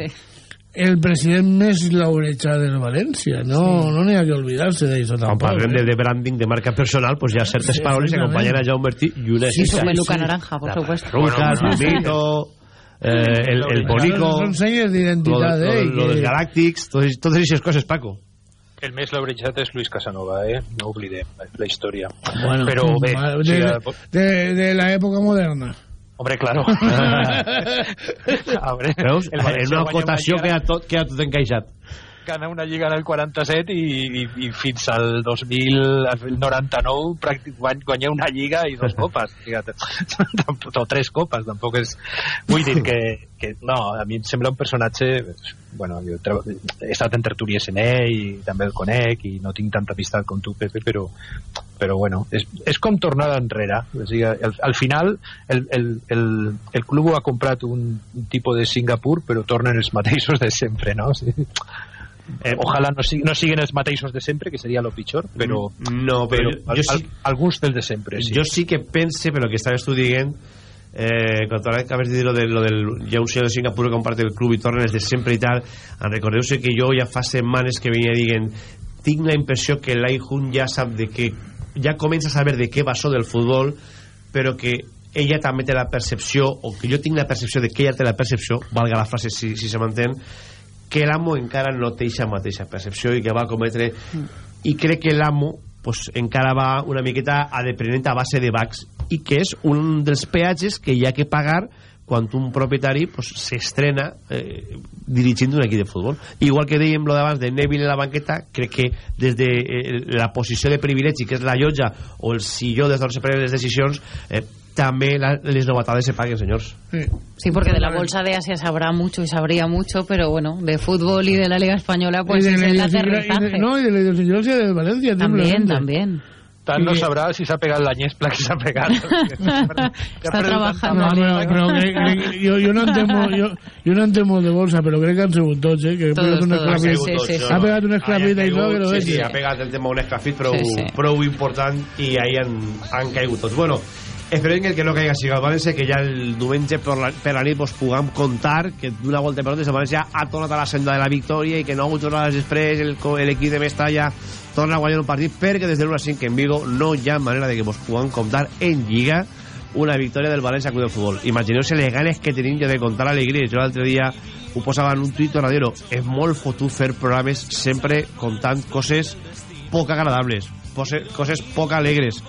el president més laurejat de València no no n'hi ha que oblidar-se d'això quan parlem eh? de, branding de marca personal pues hi ha certes Sí, paraules que acompanyen a Jaume Martí i una Sí, su esa. peluca naranja, por supuesto. Ruca, el bonito, eh, el, el bonico, Són senyes lo, d'identitat lo, d'ell. lo dels galàctics, totes, totes aquestes coses, Paco. El més laurejat és Luis Casanova, eh? No oblidem la història. Bueno, Però bé, de, de, de, de la època moderna. Hombre, claro. (laughs) A veure, Veus? el València una acotació lliga- queda tot, queda tot encaixat. Gana una lliga en el 47 i, i, i fins al 2099 pràctic, guany- guanya una lliga i dos (laughs) copes fíjate. (laughs) o tres copes tampoc és vull dir que, que no, a mi em sembla un personatge bueno, jo tra- he estat en tertúlies en ell i també el conec i no tinc tanta amistat com tu Pepe però, però bueno, és, és com tornar enrere o sigui, al, al final el, el, el, el club ha comprat un, un tipus de Singapur però tornen els mateixos de sempre no? O sigui, Eh, Ojalà no, no siguin els mateixos de sempre, que seria lo pitjor, però, No, però però jo al, sí- alguns dels de sempre, sí. Jo sí que pense, però que estaves tu dient, eh, quan tu acabes de dir lo, de, lo del ha un senyor de Singapur que comparte el club i tornen els de sempre i tal, en recordeu-se que jo ja fa setmanes que venia dient tinc la impressió que l'Ai Hun ja sap de què ja comença a saber de què va això del futbol però que ella també té la percepció o que jo tinc la percepció de que ella té la percepció valga la frase si, si se mantén que l'amo encara no té aquesta mateixa percepció i que va cometre i crec que l'amo pues, encara va una miqueta a deprenent a base de bugs i que és un dels peatges que hi ha que pagar quan un propietari pues, s'estrena eh, dirigint un equip de futbol. Igual que dèiem lo d'abans de Neville en la banqueta crec que des de eh, la posició de privilegi que és la llotja o el silló des d'on se prenen les decisions eh, també la, les novatades se paguen senyors Sí, porque de la bolsa de Asia sabrá mucho y sabría mucho, pero bueno, de fútbol y de la Liga Española, pues Y de es el idiosincra- y de- aterrizaje. no, y de la idiosincrasia de Valencia. También, también. Tant no Sí. sabrà si s'ha pegat la nyespla que s'ha pegat. Està trabajando. No, però, però crec, crec, jo, jo, no entenc molt, jo, jo no entenc molt de bolsa, però crec que han sigut tots, eh? Que ha Todos, un esclafit. Sí, sí, sí. Ha pegat un esclafit i tot, que no sí, sí, ha pegat el tema un esclafit prou, Sí, sí. prou important i ahí han, han caigut tots bueno, esperem que el que no caiga sigui el València que ja el diumenge per la, per la nit vos puguem contar que d'una volta per totes el València ha tornat a la senda de la victòria i que nou jornades després l'equip de Mestalla torna a guanyar un partit perquè des de l'1 a 5 en Vigo no hi ha manera de que vos puguem comptar en Lliga una victòria del València Club de Futbol. Imagineu-se les ganes que tenim ja de contar alegries jo l'altre dia ho posava en un tuit Radero és molt fotut fer programes sempre contant coses poc agradables coses poc alegres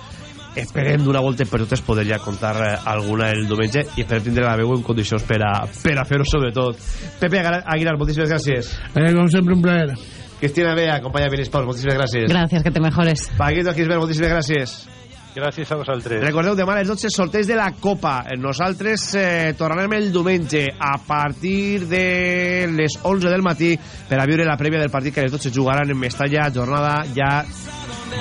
esperem d'una volta per totes poder ja contar eh, alguna el diumenge i esperem tindre la veu en condicions per a, per a fer-ho sobretot. Pepe Aguilar, moltíssimes gràcies. Eh, com sempre, un plaer. Cristina Bea, companya de Vinispaus, moltíssimes gràcies. Gràcies, que te mejores. Paquito Quisbert, moltíssimes gràcies. Gràcies a vosaltres. Recordeu, demà a les 12 sorteig de la Copa. Nosaltres eh, tornarem el diumenge a partir de les 11 del matí per a viure la prèvia del partit que a les 12 jugaran en Mestalla, jornada ja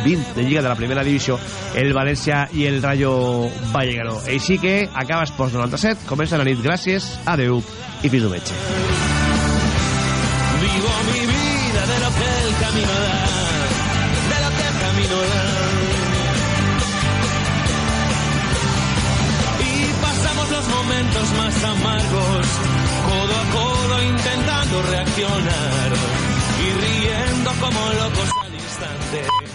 20 de Lliga de la Primera Divisió, el València i el Rayo Vallecano. Així que acaba Esports 97, comença la nit. Gràcies, adeu i fins diumenge. Vivo mi vida de lo que el camino da, de lo que el camino da. Y pasamos los momentos más amargos, codo a codo intentando reaccionar y riendo como locos al instante.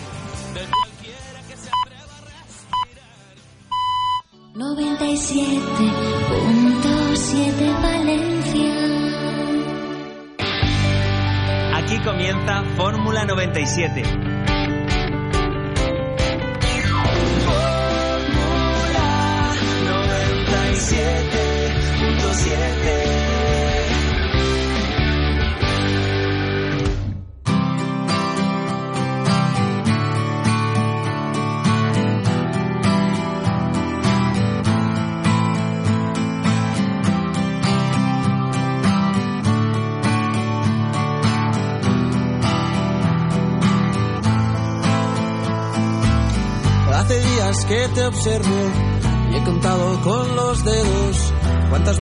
97.7 Valencia. Aquí comienza Fórmula 97. Fórmula 97.7 que te observo. Y he contado con los dedos cuántas